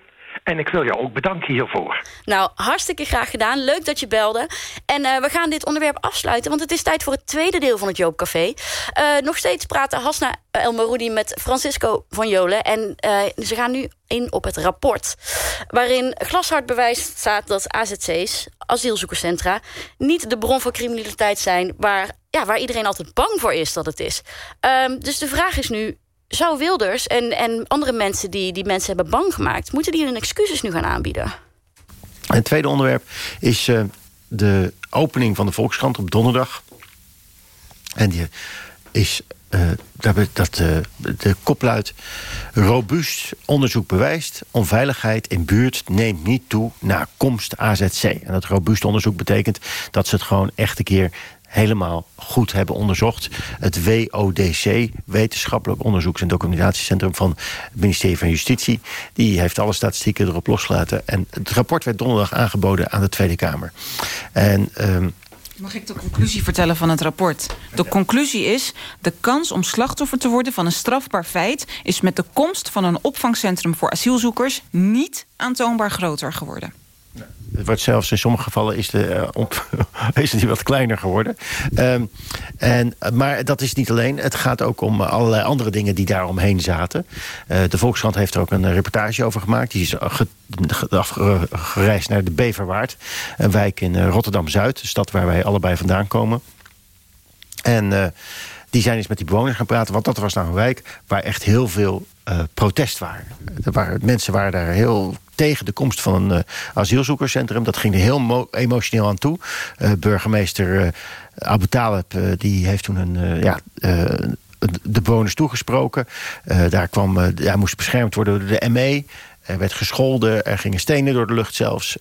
en ik wil jou ook bedanken hiervoor. Nou, hartstikke graag gedaan. Leuk dat je belde. En eh, we gaan dit onderwerp afsluiten, want het is tijd voor het tweede deel van het Joopcafé. Eh nog steeds praten Hasna El Maroudi met Francisco van Jolen. En eh, ze gaan nu in op het rapport. Waarin glashard bewijs staat dat AZC's, asielzoekerscentra, niet de bron van criminaliteit zijn waar, ja, waar iedereen altijd bang voor is dat het is. Ehm, dus de vraag is nu. Zou Wilders en, en andere mensen die die mensen hebben bang gemaakt... moeten die hun excuses nu gaan aanbieden? En het tweede onderwerp is eh, de opening van de Volkskrant op donderdag. En die is, eh, dat, eh, de kop luidt... robuust onderzoek bewijst... onveiligheid in buurt neemt niet toe na komst AZC. En dat robuust onderzoek betekent dat ze het gewoon echt een keer helemaal goed hebben onderzocht. Het WODC, Wetenschappelijk Onderzoeks- en Documentatiecentrum van het ministerie van Justitie, die heeft alle statistieken erop losgelaten. En het rapport werd donderdag aangeboden aan de Tweede Kamer. En ehm, Mag ik de conclusie vertellen van het rapport? De conclusie is... de kans om slachtoffer te worden van een strafbaar feit... is met de komst van een opvangcentrum voor asielzoekers... niet aantoonbaar groter geworden. Het wordt zelfs in sommige gevallen is, de, eh, op, [LAUGHS] is die wat kleiner geworden. Ehm, en, maar dat is niet alleen. Het gaat ook om allerlei andere dingen die daaromheen zaten. Eh, de Volkskrant heeft er ook een reportage over gemaakt. Die is ge- ge- afgereisd naar de Beverwaard. Een wijk in eh, Rotterdam-Zuid. De stad waar wij allebei vandaan komen. En eh, die zijn eens met die bewoners gaan praten. Want dat was nou een wijk waar echt heel veel eh, protest waren. Er waren. Mensen waren daar heel tegen de komst van een uh, asielzoekerscentrum. Dat ging er heel emotioneel aan toe. Uh, burgemeester Abu Talib die heeft toen een, ja, de bewoners toegesproken. daar kwam, hij moest beschermd worden door de ME. Er werd gescholden, er gingen stenen door de lucht zelfs.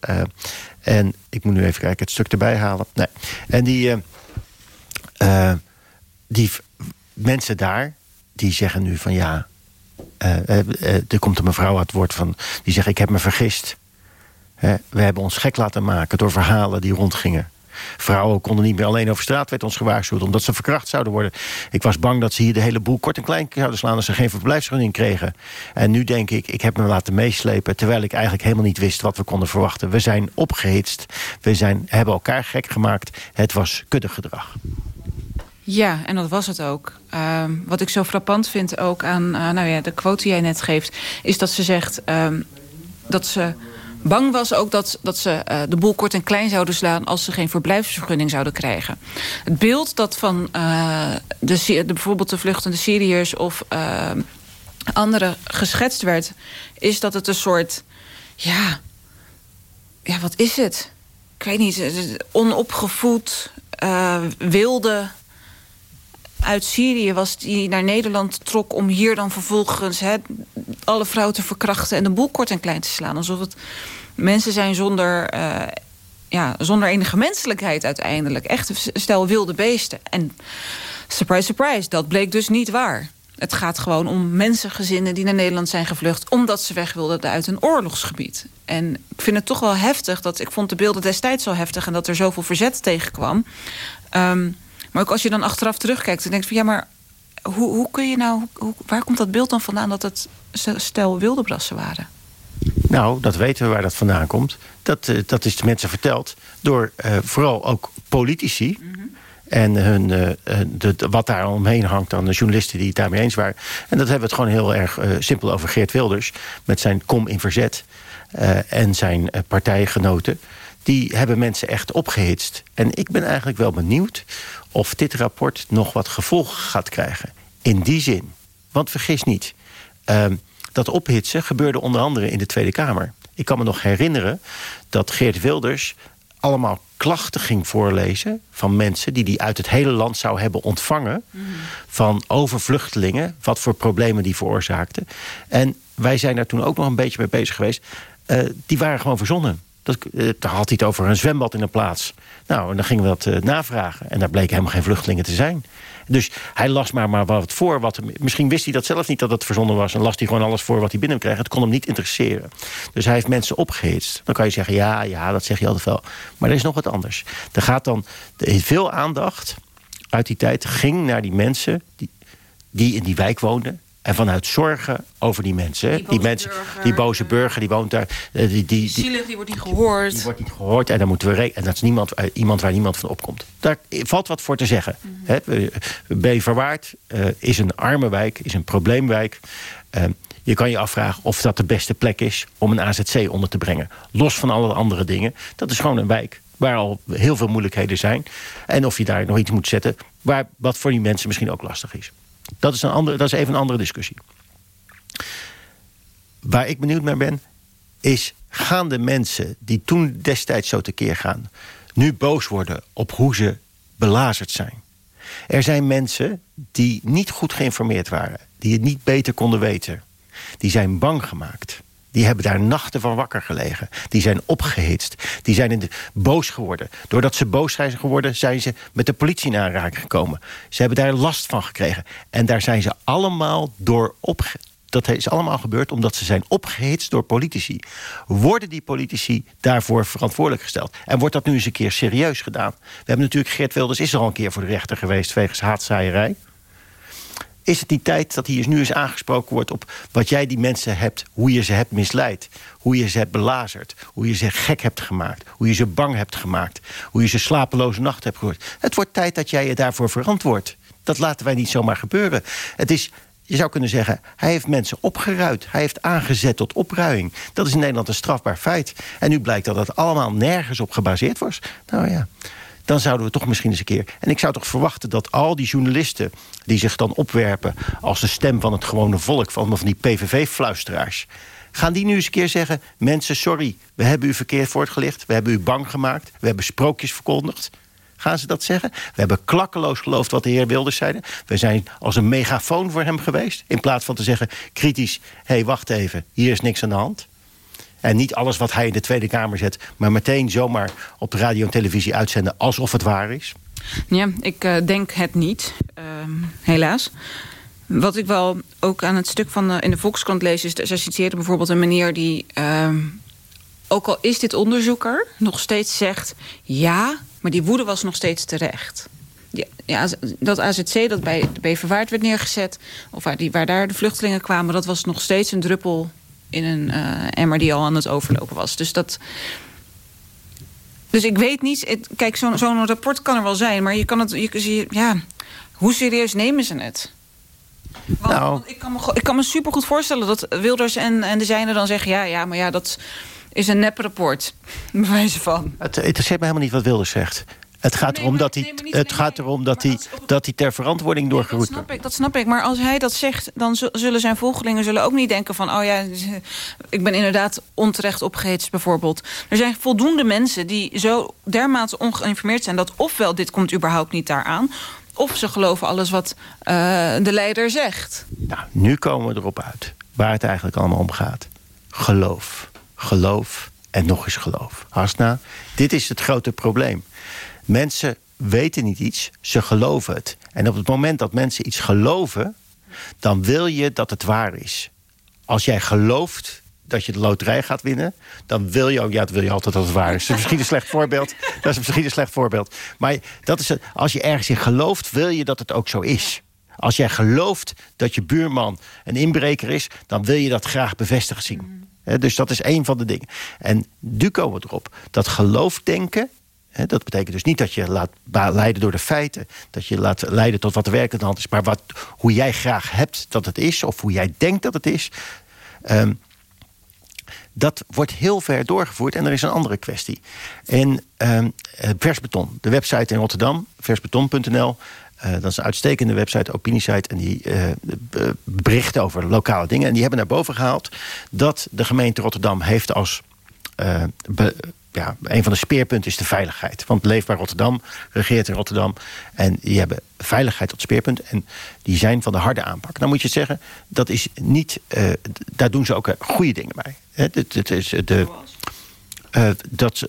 en ik moet nu even kijken, het stuk erbij halen. Nee. En die, die mensen daar, die zeggen nu van ja... Uh, uh, er komt een mevrouw aan het woord van... die zegt, ik heb me vergist. we hebben ons gek laten maken door verhalen die rondgingen. Vrouwen konden niet meer alleen over straat, werd ons gewaarschuwd... omdat ze verkracht zouden worden. Ik was bang dat ze hier de hele boel kort en klein zouden slaan... als ze geen verblijfsvergunning kregen. En nu denk ik, ik heb me laten meeslepen... terwijl ik eigenlijk helemaal niet wist wat we konden verwachten. We zijn opgehitst, we zijn, hebben elkaar gek gemaakt. Het was kuddegedrag. Ja, en dat was het ook. Uh, wat ik zo frappant vind ook aan uh, nou ja, de quote die jij net geeft... is dat ze zegt uh, dat ze bang was ook dat, dat ze uh, de boel kort en klein zouden slaan... als ze geen verblijfsvergunning zouden krijgen. Het beeld dat van uh, de, de, bijvoorbeeld de vluchtende Syriërs... of anderen geschetst werd... is dat het een soort... ja, ja wat is het? Ik weet niet, onopgevoed, wilde uit Syrië was die naar Nederland trok... om hier dan vervolgens alle vrouwen te verkrachten... en de boel kort en klein te slaan. Alsof het mensen zijn zonder, uh, ja, zonder enige menselijkheid uiteindelijk. Echt stel wilde beesten. En surprise, surprise, dat bleek dus niet waar. Het gaat gewoon om mensengezinnen die naar Nederland zijn gevlucht... omdat ze weg wilden uit een oorlogsgebied. En ik vind het toch wel heftig. dat Ik vond de beelden destijds zo heftig... en dat er zoveel verzet tegenkwam. Um, maar ook als je dan achteraf terugkijkt en denkt van ja, maar hoe, hoe kun je nou, hoe, waar komt dat beeld dan vandaan dat het stel wildebrassen waren? Nou, dat weten we waar dat vandaan komt. Dat, uh, dat is de mensen verteld door uh, vooral ook politici. Mm -hmm. En hun, uh, de, wat daar omheen hangt aan de journalisten die het daarmee eens waren. En dat hebben we het gewoon heel erg simpel over Geert Wilders. Met zijn kom in verzet. en zijn partijgenoten. Die hebben mensen echt opgehitst. En ik ben eigenlijk wel benieuwd of dit rapport nog wat gevolgen gaat krijgen. In die zin. Want vergis niet, uh, dat ophitsen gebeurde onder andere in de Tweede Kamer. Ik kan me nog herinneren dat Geert Wilders allemaal klachten ging voorlezen van mensen die die uit het hele land zou hebben ontvangen mm. van overvluchtelingen, wat voor problemen die veroorzaakten. En wij zijn daar toen ook nog een beetje mee bezig geweest. Uh, die waren gewoon verzonnen. Dat, uh, had hij het over een zwembad in een plaats. Nou, en dan gingen we dat uh, navragen. En daar bleken helemaal geen vluchtelingen te zijn. Dus hij las maar, maar wat voor. Wat, misschien wist hij dat zelf niet dat het verzonnen was. En las hij gewoon alles voor wat hij binnenkreeg. Het kon hem niet interesseren. Dus hij heeft mensen opgehitst. Dan kan je zeggen, ja, ja, dat zeg je altijd wel. Maar er is nog wat anders. Er gaat dan veel aandacht uit die tijd ging naar die mensen die in die wijk woonden en vanuit zorgen over die mensen. Die, die mensen, burger, die boze burger, die woont daar. Die, die, die, Zielig, die wordt niet gehoord. Die, wordt niet gehoord. En dan moeten we en dat is niemand, eh, iemand waar niemand van opkomt. Daar valt wat voor te zeggen. Mm -hmm. He, Verwaard uh, is een arme wijk, is een probleemwijk. Uh, je kan je afvragen of dat de beste plek is om een AZC onder te brengen. Los van alle andere dingen. Dat is gewoon een wijk waar al heel veel moeilijkheden zijn. En of je daar nog iets moet zetten... Waar, wat voor die mensen misschien ook lastig is. Dat is, een andere, dat is even een andere discussie. Waar ik benieuwd naar ben, is gaan de mensen die toen destijds zo tekeer gaan... nu boos worden op hoe ze belazerd zijn? Er zijn mensen die niet goed geïnformeerd waren. Die het niet beter konden weten. Die zijn bang gemaakt. Die hebben daar nachten van wakker gelegen. Die zijn opgehitst. Die zijn in de, boos geworden. Doordat ze boos zijn geworden, zijn ze met de politie in aanraking gekomen. Ze hebben daar last van gekregen. En daar zijn ze allemaal door op. Dat is allemaal gebeurd omdat ze zijn opgehitst door politici. Worden die politici daarvoor verantwoordelijk gesteld? En wordt dat nu eens een keer serieus gedaan? We hebben natuurlijk, Geert Wilders is er al een keer voor de rechter geweest... wegens haatzaaierij. Is het niet tijd dat hier nu eens aangesproken wordt op wat jij die mensen hebt, hoe je ze hebt misleid, hoe je ze hebt belazerd, hoe je ze gek hebt gemaakt, hoe je ze bang hebt gemaakt, hoe je ze slapeloze nacht hebt gehoord. Het wordt tijd dat jij je daarvoor verantwoordt. Dat laten wij niet zomaar gebeuren. Het is je zou kunnen zeggen, hij heeft mensen opgeruid. Hij heeft aangezet tot opruiing. Dat is in Nederland een strafbaar feit. En nu blijkt dat dat allemaal nergens op gebaseerd was. Nou ja, dan zouden we toch misschien eens een keer... en ik zou toch verwachten dat al die journalisten... die zich dan opwerpen als de stem van het gewone volk... van, die PVV-fluisteraars... gaan die nu eens een keer zeggen... mensen, sorry, we hebben u verkeerd voortgelicht... we hebben u bang gemaakt, we hebben sprookjes verkondigd... Gaan ze dat zeggen? We hebben klakkeloos geloofd wat de heer Wilders zeiden. We zijn als een megafoon voor hem geweest. In plaats van te zeggen kritisch... hé, hey, wacht even, hier is niks aan de hand. En niet alles wat hij in de Tweede Kamer zet... maar meteen zomaar op de radio en televisie uitzenden... alsof het waar is? Ja, ik uh, denk het niet, uh, helaas. Wat ik wel ook aan het stuk van de, in de Volkskrant lees... is, zij citeerde bijvoorbeeld een meneer die... Uh, ook al is dit onderzoeker, nog steeds zegt... ja, maar die woede was nog steeds terecht. Ja, ja, dat AZC dat bij de Beverwaard werd neergezet... of waar, die, waar daar de vluchtelingen kwamen... dat was nog steeds een druppel in een uh, emmer die al aan het overlopen was. Dus dat... Dus ik weet niet... Het, kijk, zo'n zo rapport kan er wel zijn... maar je kan het... Je, ja, hoe serieus nemen ze het? Want, nou. want ik, kan me, ik kan me supergoed voorstellen dat Wilders en, en de zijnen dan zeggen... ja, ja, maar ja, dat is een neprapport. [LAUGHS] Bewijzen van. Het interesseert me helemaal niet wat Wilders zegt. Het gaat nee, erom, dat hij, het gaat erom dat, hij, dat hij ter verantwoording doorgeroepen wordt. dat snap ik, dat snap ik. Maar als hij dat zegt, dan zullen zijn volgelingen zullen ook niet denken van... oh ja, ik ben inderdaad onterecht opgehitst bijvoorbeeld. Er zijn voldoende mensen die zo dermate ongeïnformeerd zijn... dat ofwel dit komt überhaupt niet daaraan... of ze geloven alles wat uh, de leider zegt. Nou, nu komen we erop uit waar het eigenlijk allemaal om gaat. Geloof, geloof en nog eens geloof. Hasna, dit is het grote probleem. Mensen weten niet iets, ze geloven het. En op het moment dat mensen iets geloven... dan wil je dat het waar is. Als jij gelooft dat je de loterij gaat winnen... dan wil je, ja, dat wil je altijd dat het waar is. Dat is misschien een slecht voorbeeld. Dat is misschien een slecht voorbeeld. Maar dat is het, als je ergens in gelooft, wil je dat het ook zo is. Als jij gelooft dat je buurman een inbreker is... dan wil je dat graag bevestigd zien. dus dat is één van de dingen. En nu komen we erop. Dat geloofdenken dat betekent dus niet dat je laat leiden door de feiten. Dat je laat leiden tot wat de werkende hand is. Maar wat, hoe jij graag hebt dat het is. Of hoe jij denkt dat het is. Um, dat wordt heel ver doorgevoerd. En er is een andere kwestie. In um, Versbeton, de website in Rotterdam. Versbeton.nl. Uh, dat is een uitstekende website, opiniesite. En die uh, berichten over lokale dingen. En die hebben naar boven gehaald dat de gemeente Rotterdam heeft als ja, een van de speerpunten is de veiligheid. Want Leefbaar Rotterdam regeert in Rotterdam. En die hebben veiligheid tot speerpunt. En die zijn van de harde aanpak. Nou moet je zeggen, dat is niet, uh, daar doen ze ook goede dingen bij. Is de, uh, dat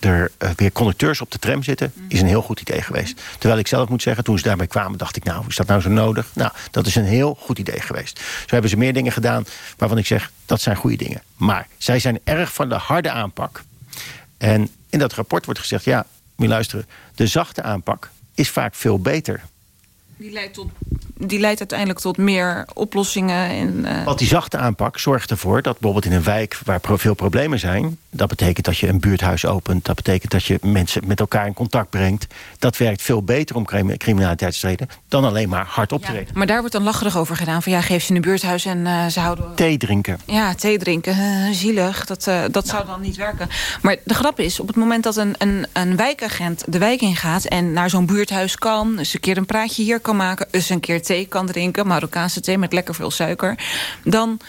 er weer conducteurs op de tram zitten... is een heel goed idee geweest. Terwijl ik zelf moet zeggen, toen ze daarmee kwamen... dacht ik, nou, is dat nou zo nodig? Nou, dat is een heel goed idee geweest. Zo hebben ze meer dingen gedaan waarvan ik zeg... dat zijn goede dingen. Maar zij zijn erg van de harde aanpak. En in dat rapport wordt gezegd, ja, moet luisteren... de zachte aanpak is vaak veel beter. Die leidt, tot, die leidt uiteindelijk tot meer oplossingen. En, uh... Want die zachte aanpak zorgt ervoor dat bijvoorbeeld in een wijk... waar veel problemen zijn... dat betekent dat je een buurthuis opent... dat betekent dat je mensen met elkaar in contact brengt. Dat werkt veel beter om criminaliteit te streden... dan alleen maar hard optreden. Ja, maar daar wordt dan lacherig over gedaan. Van ja, geef ze een buurthuis en uh, ze houden... Thee drinken. Ja, thee drinken. Uh, zielig. Dat, dat zou dan niet werken. Maar de grap is, op het moment dat een, een, een wijkagent de wijk ingaat... en naar zo'n buurthuis kan, eens een keer een praatje hier kan maken... eens een keer thee kan drinken, Marokkaanse thee met lekker veel suiker... dan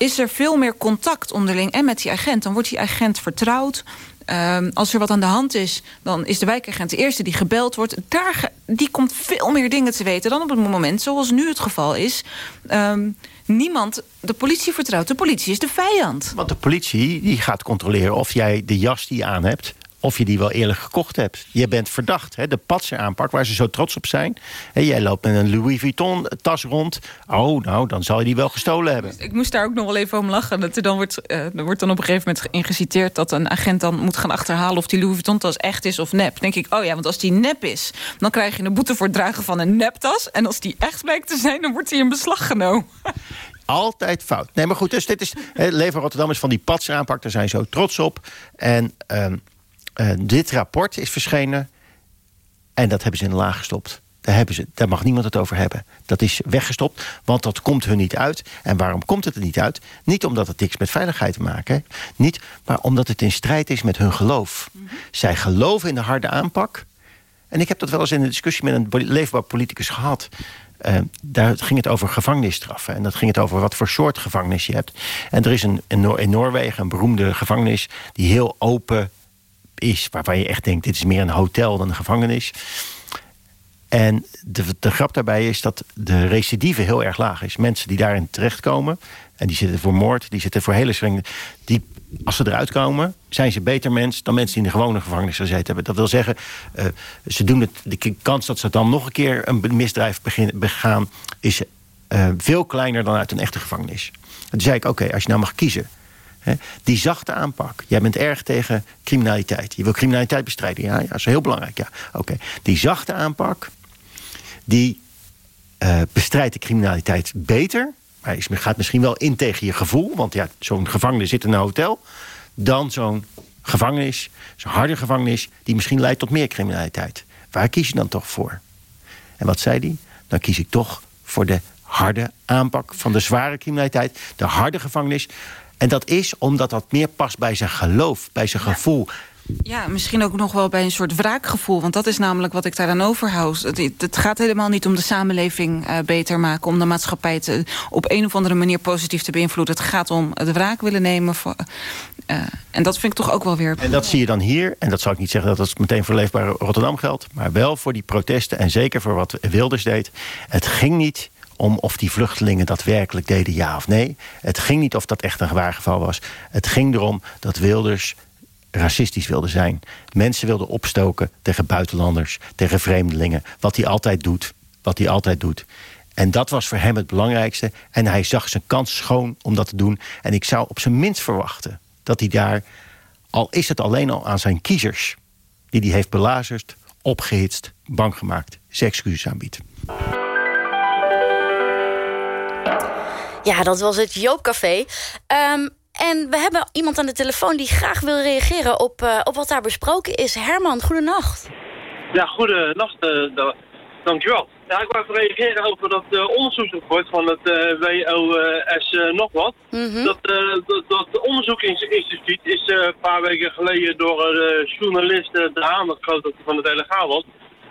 is er veel meer contact onderling en met die agent. Dan wordt die agent vertrouwd. Um, als er wat aan de hand is, dan is de wijkagent de eerste die gebeld wordt. Daar, die komt veel meer dingen te weten dan op het moment zoals nu het geval is. Um, niemand de politie vertrouwt. De politie is de vijand. Want de politie die gaat controleren of jij de jas die je aan hebt of je die wel eerlijk gekocht hebt. Je bent verdacht. Hè? De Patser-aanpak, waar ze zo trots op zijn. Hè, jij loopt met een Louis Vuitton-tas rond. Oh, nou, dan zal je die wel gestolen hebben. Ik moest daar ook nog wel even om lachen. Dat er, dan wordt, er wordt dan op een gegeven moment ingeciteerd... dat een agent dan moet gaan achterhalen of die Louis Vuitton-tas echt is of nep. Dan denk ik, oh ja, want als die nep is... dan krijg je een boete voor het dragen van een neptas. En als die echt blijkt te zijn, dan wordt die in beslag genomen. [LAUGHS] altijd fout. Nee, maar goed, dus dit is... Lever Rotterdam is van die patser aanpak, daar zijn ze zo trots op. En um, uh, dit rapport is verschenen en dat hebben ze in de laag gestopt. Daar, hebben ze, daar mag niemand het over hebben. Dat is weggestopt, want dat komt hun niet uit. En waarom komt het er niet uit? Niet omdat het niks met veiligheid te maken heeft. Niet, maar omdat het in strijd is met hun geloof. Zij geloven in de harde aanpak. En ik heb dat wel eens in een discussie met een leefbaar politicus gehad. Uh, daar ging het over gevangenisstraffen. En dat ging het over wat voor soort gevangenis je hebt. En er is een, een in Noorwegen een beroemde gevangenis... die heel open is, waarvan je echt denkt... dit is meer een hotel dan een gevangenis. En de, de grap daarbij is dat de recidive heel erg laag is. Mensen die daarin terechtkomen... en die zitten voor moord, die zitten voor hele strenge... die als ze eruit komen, zijn ze beter mens dan mensen die in de gewone gevangenis gezeten hebben. Dat wil zeggen, uh, ze doen het, de kans dat ze dan nog een keer een misdrijf beginnen, begaan, is uh, veel kleiner dan uit een echte gevangenis. En toen zei ik, oké, als je nou mag kiezen, die zachte aanpak. Jij bent erg tegen criminaliteit. Je wil criminaliteit bestrijden. Ja, ja dat is heel belangrijk. Ja, oké. Die zachte aanpak, die uh, bestrijdt de criminaliteit beter maar gaat misschien wel in tegen je gevoel. Want ja, zo'n gevangene zit in een hotel. Dan zo'n gevangenis, zo'n harde gevangenis... die misschien leidt tot meer criminaliteit. Waar kies je dan toch voor? En wat zei hij? Dan kies ik toch voor de harde aanpak van de zware criminaliteit. De harde gevangenis. En dat is omdat dat meer past bij zijn geloof, bij zijn gevoel. Ja, misschien ook nog wel bij een soort wraakgevoel. Want dat is namelijk wat ik daar aan overhoud. Het, het gaat helemaal niet om de samenleving uh, beter maken... om de maatschappij te, op een of andere manier positief te beïnvloeden. Het gaat om de wraak willen nemen. Voor, uh, en dat vind ik toch ook wel weer... En dat zie je dan hier. En dat zal ik niet zeggen dat dat meteen voor leefbare Rotterdam geldt. Maar wel voor die protesten en zeker voor wat Wilders deed. Het ging niet om of die vluchtelingen daadwerkelijk deden ja of nee. Het ging niet of dat echt een gewaar geval was. Het ging erom dat Wilders racistisch wilde zijn. Mensen wilden opstoken tegen buitenlanders, tegen vreemdelingen. Wat hij altijd doet, wat hij altijd doet. En dat was voor hem het belangrijkste. En hij zag zijn kans schoon om dat te doen. En ik zou op zijn minst verwachten dat hij daar... al is het alleen al aan zijn kiezers... die hij heeft belazerd, opgehitst, bang gemaakt... zijn excuses aanbiedt. Ja, dat was het Joopcafé. Um, en we hebben iemand aan de telefoon die graag wil reageren op, uh, op wat daar besproken is. Herman, goedenacht. Ja, goedenacht. Uh, dankjewel. Ja, ik wou even reageren over dat uh, onderzoeksrapport van het WOS nog wat. Mhm. dat, dat, dat onderzoeksinstituut is een paar weken geleden door de journalist De Haan, dat van de Telegraaf was,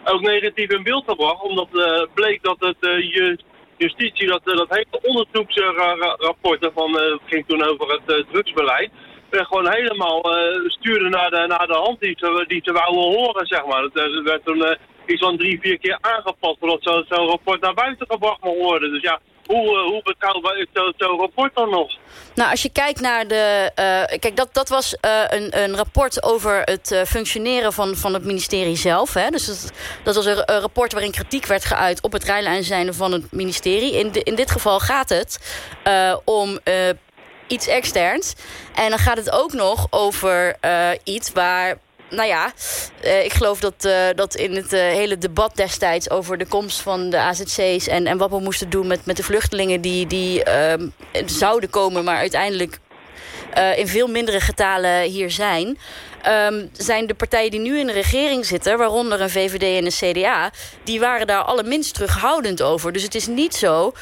ook negatief in beeld gebracht. Omdat bleek dat het je justitie dat, eh, dat hele onderzoeksrapporten van, het eh, ging toen over het eh, drugsbeleid, gewoon helemaal stuurde naar de, naar de hand die ze, die wouden horen, zeg maar. Dat, werd toen iets van drie, vier keer aangepast voordat zo'n zo rapport naar buiten gebracht mag worden. Dus ja, hoe, uh, hoe betrouwbaar is zo'n rapport dan nog? Nou, als je kijkt naar de... Uh, kijk, dat, dat was uh, een, een rapport over het functioneren van, van het ministerie zelf. Hè? Dus dat, was een, een, rapport waarin kritiek werd geuit op het rijlijnzijnde van het ministerie. In, de, in dit geval gaat het om iets externs. En dan gaat het ook nog over iets waar nou ja, uh, ik geloof dat, uh, dat in het uh, hele debat destijds... over de komst van de AZC's en, en wat we moesten doen met, met de vluchtelingen... die, die ehm, zouden komen, maar uiteindelijk in veel mindere getalen hier zijn... Um, zijn de partijen die nu in de regering zitten... waaronder een VVD en een CDA... die waren daar allerminst terughoudend over. Dus het is niet zo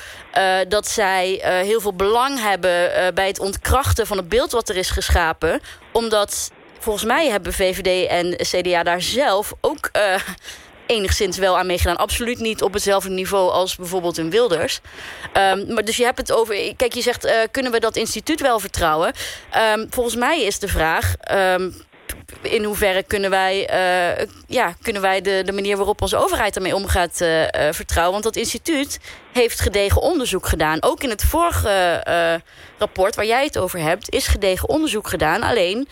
dat zij heel veel belang hebben... bij het ontkrachten van het beeld wat er is geschapen... omdat volgens mij hebben VVD en CDA daar zelf ook uh, enigszins wel aan meegedaan. Absoluut niet op hetzelfde niveau als bijvoorbeeld in Wilders. Um, maar dus je hebt het over... Kijk, je zegt, uh, kunnen we dat instituut wel vertrouwen? Um, volgens mij is de vraag... Um, in hoeverre kunnen wij, uh, ja, kunnen wij de, de manier waarop onze overheid ermee omgaat uh, vertrouwen? Want dat instituut heeft gedegen onderzoek gedaan. Ook in het vorige rapport waar jij het over hebt, is gedegen onderzoek gedaan. Alleen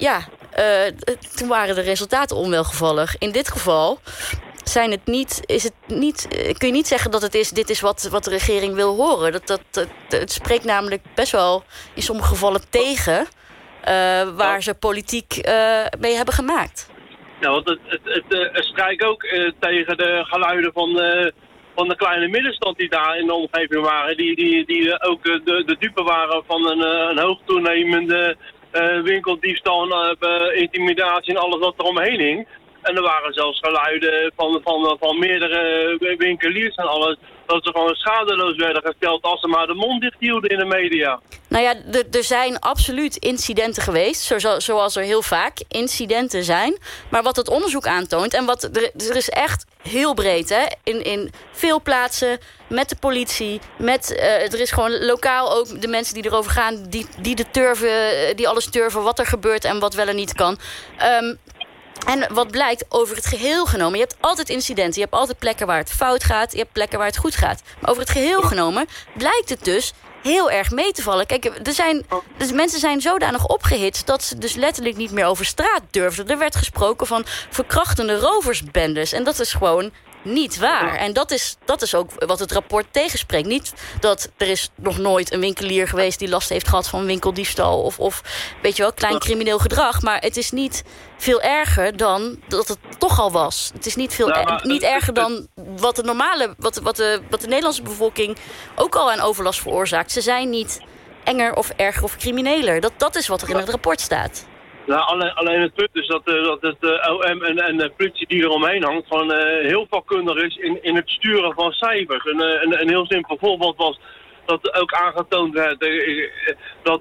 ja, uh, toen waren de resultaten onwelgevallig. In dit geval zijn het niet, is het niet, eh, kun je niet zeggen dat het is, dit is wat, wat de regering wil horen. Dat, dat, het spreekt namelijk best wel in sommige gevallen tegen uh, waar ze politiek mee hebben gemaakt. Nou, want het, het, strijkt ook tegen de geluiden van van de kleine middenstand die daar in de omgeving waren. Die, die, die ook de, de dupe waren van een, een hoog toenemende uh, winkeldiefstal, uh, intimidatie en alles wat er omheen hing. En er waren zelfs geluiden van, van, van meerdere winkeliers en alles... dat ze gewoon schadeloos werden gesteld als ze maar de mond dicht hielden in de media. Nou ja, er zijn absoluut incidenten geweest, zo- zoals er heel vaak incidenten zijn. Maar wat het onderzoek aantoont, en wat er, is echt heel breed, hè, in, in veel plaatsen met de politie, met, eh, er is gewoon lokaal ook de mensen die erover gaan, die, die, de turven, eh, die alles turven, wat er gebeurt en wat wel en niet kan. Ehm, en wat blijkt, over het geheel genomen... je hebt altijd incidenten, je hebt altijd plekken waar het fout gaat... je hebt plekken waar het goed gaat. Maar over het geheel genomen blijkt het dus heel erg mee te vallen. Kijk, er zijn, dus mensen zijn zodanig opgehitst... dat ze dus letterlijk niet meer over straat durfden. Er werd gesproken van verkrachtende roversbendes. En dat is gewoon niet waar. En dat is, dat is ook wat het rapport tegenspreekt. Niet dat er is nog nooit een winkelier geweest... die last heeft gehad van winkeldiefstal... of, of weet je wel, klein crimineel gedrag. Maar het is niet veel erger dan dat het toch al was. Het is niet, veel er- niet erger dan wat de normale... Wat, wat, de, wat de Nederlandse bevolking ook al aan overlast veroorzaakt. Ze zijn niet enger of erger of crimineler. Dat, dat is wat er in het rapport staat. Nou, alleen, alleen het punt is dat, eh, dat het eh, OM en, en de politie die eromheen hangt... gewoon eh, heel vakkundig is in, in het sturen van cijfers. Een, een, een heel simpel voorbeeld was dat ook aangetoond werd... dat,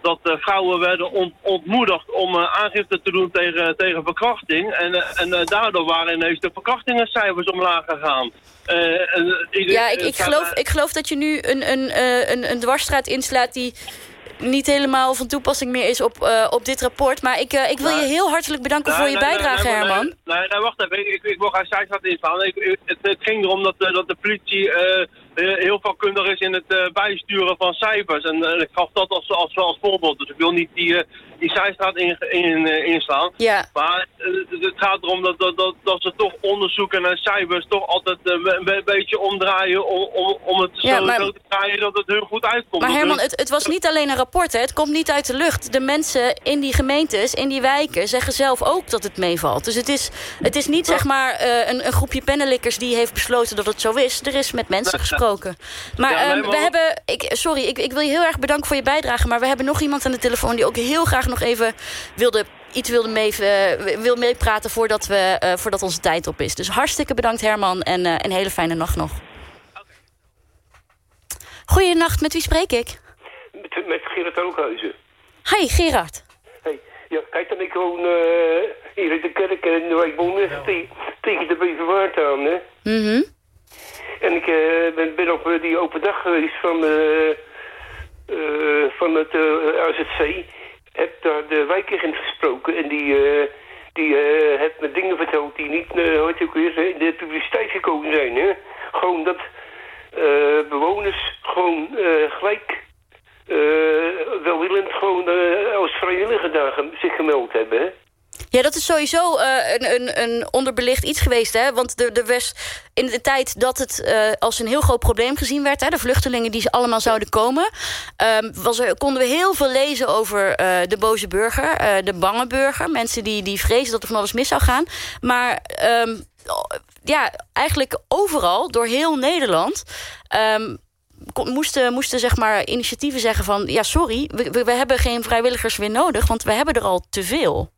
dat vrouwen werden ont- ontmoedigd om aangifte te doen tegen, tegen verkrachting. En, en daardoor waren ineens de verkrachtingencijfers omlaag gegaan. En, Ja, ik, ik, geloof, ik geloof dat je nu een, een, een, een dwarsstraat inslaat... die niet helemaal van toepassing meer is op, eh, op dit rapport. Maar ik, eh, ik wil je heel hartelijk bedanken voor je bijdrage, Herman. Nee, wacht even. Ik, ik, ik wil inslaan. Ik, ik- het, het ging erom dat, eh, dat de politie heel vakkundig is in het eh, bijsturen van cijfers. En eh, ik gaf dat als, als, als voorbeeld. Dus ik wil niet die, eh, die zijstraat in, in, eh, inslaan. Ja. Maar eh, het gaat erom dat, dat, dat, dat ze toch onderzoeken naar cijfers toch altijd eh, een, beetje omdraaien om, om, om het Ja, zo, maar- te draaien dat het hun goed uitkomt. Maar Dat Herman, het, het was niet alleen een rapport, hè. het komt niet uit de lucht. De mensen in die gemeentes, in die wijken, zeggen zelf ook dat het meevalt. Dus het is, het is niet zeg maar eh, een, een groepje pennenlikkers die heeft besloten dat het zo is. Er is met mensen gesproken. Maar, Ja, nee, ehm, maar we hebben, ik, sorry, ik, ik wil je heel erg bedanken voor je bijdrage. Maar we hebben nog iemand aan de telefoon die ook heel graag nog even wilde, iets wilde mee, eh, wil meepraten voordat, we, eh, voordat onze tijd op is. Dus hartstikke bedankt Herman en eh, een hele fijne nacht nog. Goeienacht, met wie spreek ik? Met, met Gerard Rookhuizen. Hi, Gerard. Hey, ja, kijk dan, ik woon eh, hier in de kerk en wonen te- tegen de Beverwaard aan, hè. Mhm. En ik eh, ben, ben op eh, die open dag geweest van, eh, van het AZC. Heb daar de wijkagent gesproken en die, die eh, heeft me dingen verteld die niet, uh, het ook in de publiciteit gekomen zijn, hè. Gewoon dat bewoners gewoon gelijk welwillend gewoon als vrijwilliger daar zich gemeld hebben. Hè? Ja, dat is sowieso eh, een, een, een onderbelicht iets geweest. Hè? Want er, er was in de tijd dat het eh, als een heel groot probleem gezien werd... Hè, de vluchtelingen die ze allemaal zouden komen... ehm, was er, konden we heel veel lezen over eh, de boze burger, de bange burger. Mensen die, die vrezen dat er van alles mis zou gaan. Maar ehm, ja, eigenlijk overal, door heel Nederland... ehm, moesten, moesten zeg maar initiatieven zeggen van... ja, sorry, we, we, hebben geen vrijwilligers weer nodig... want we hebben er al te veel.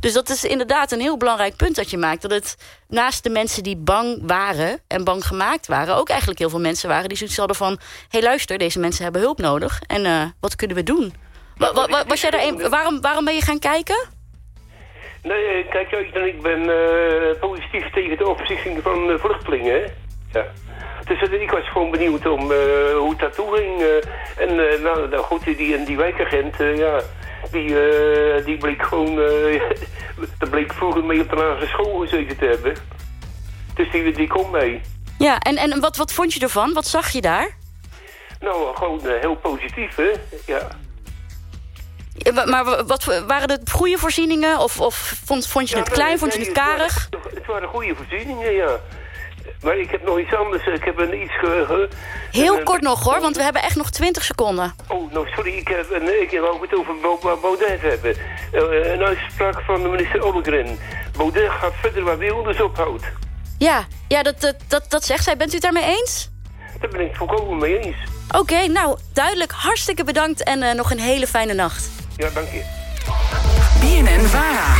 Dus dat is inderdaad een heel belangrijk punt dat je maakt. Dat het naast de mensen die bang waren en bang gemaakt waren... ook eigenlijk heel veel mensen waren die zoiets hadden van... hé, hey, luister, deze mensen hebben hulp nodig. En eh, wat kunnen we doen? Wa- wa- wa- was jij daar waarom, waarom ben je gaan kijken? Nee, eh, kijk uit, ik ben eh, positief tegen de opzichting van eh, vluchtelingen. Ja. Dus eh, ik was gewoon benieuwd om eh, hoe het daartoe ging. eh. en nou, nou goed, die, en die wijkagent, ja, die, die bleek gewoon... [LAUGHS] dat bleek vroeger mee op de lagere school gezeten te hebben. Dus die, die kon mee. Ja, en, en wat, wat vond je ervan? Wat zag je daar? Nou, gewoon heel positief, hè. Ja. Maar wa- wat, waren het goede voorzieningen? Of, of vond, vond je het Ja, klein? nee, Vond je het karig? Het waren goede voorzieningen, ja. Maar ik heb nog iets anders. Ik heb een iets... Ge, ge- Heel een- kort nog hoor, want we hebben echt nog 20 seconden. Oh, nou sorry, ik, heb een, ik wou het over Baudet hebben. Eh, een uitspraak van de minister Ollegren. Baudet gaat verder waar Wilders ophoudt. Ja, ja dat, dat, dat, dat zegt zij. Bent u het daarmee eens? Daar ben ik het volkomen mee eens. Oké, nou, duidelijk. Hartstikke bedankt en eh, nog een hele fijne nacht. Ja, dank je. BNN Vara.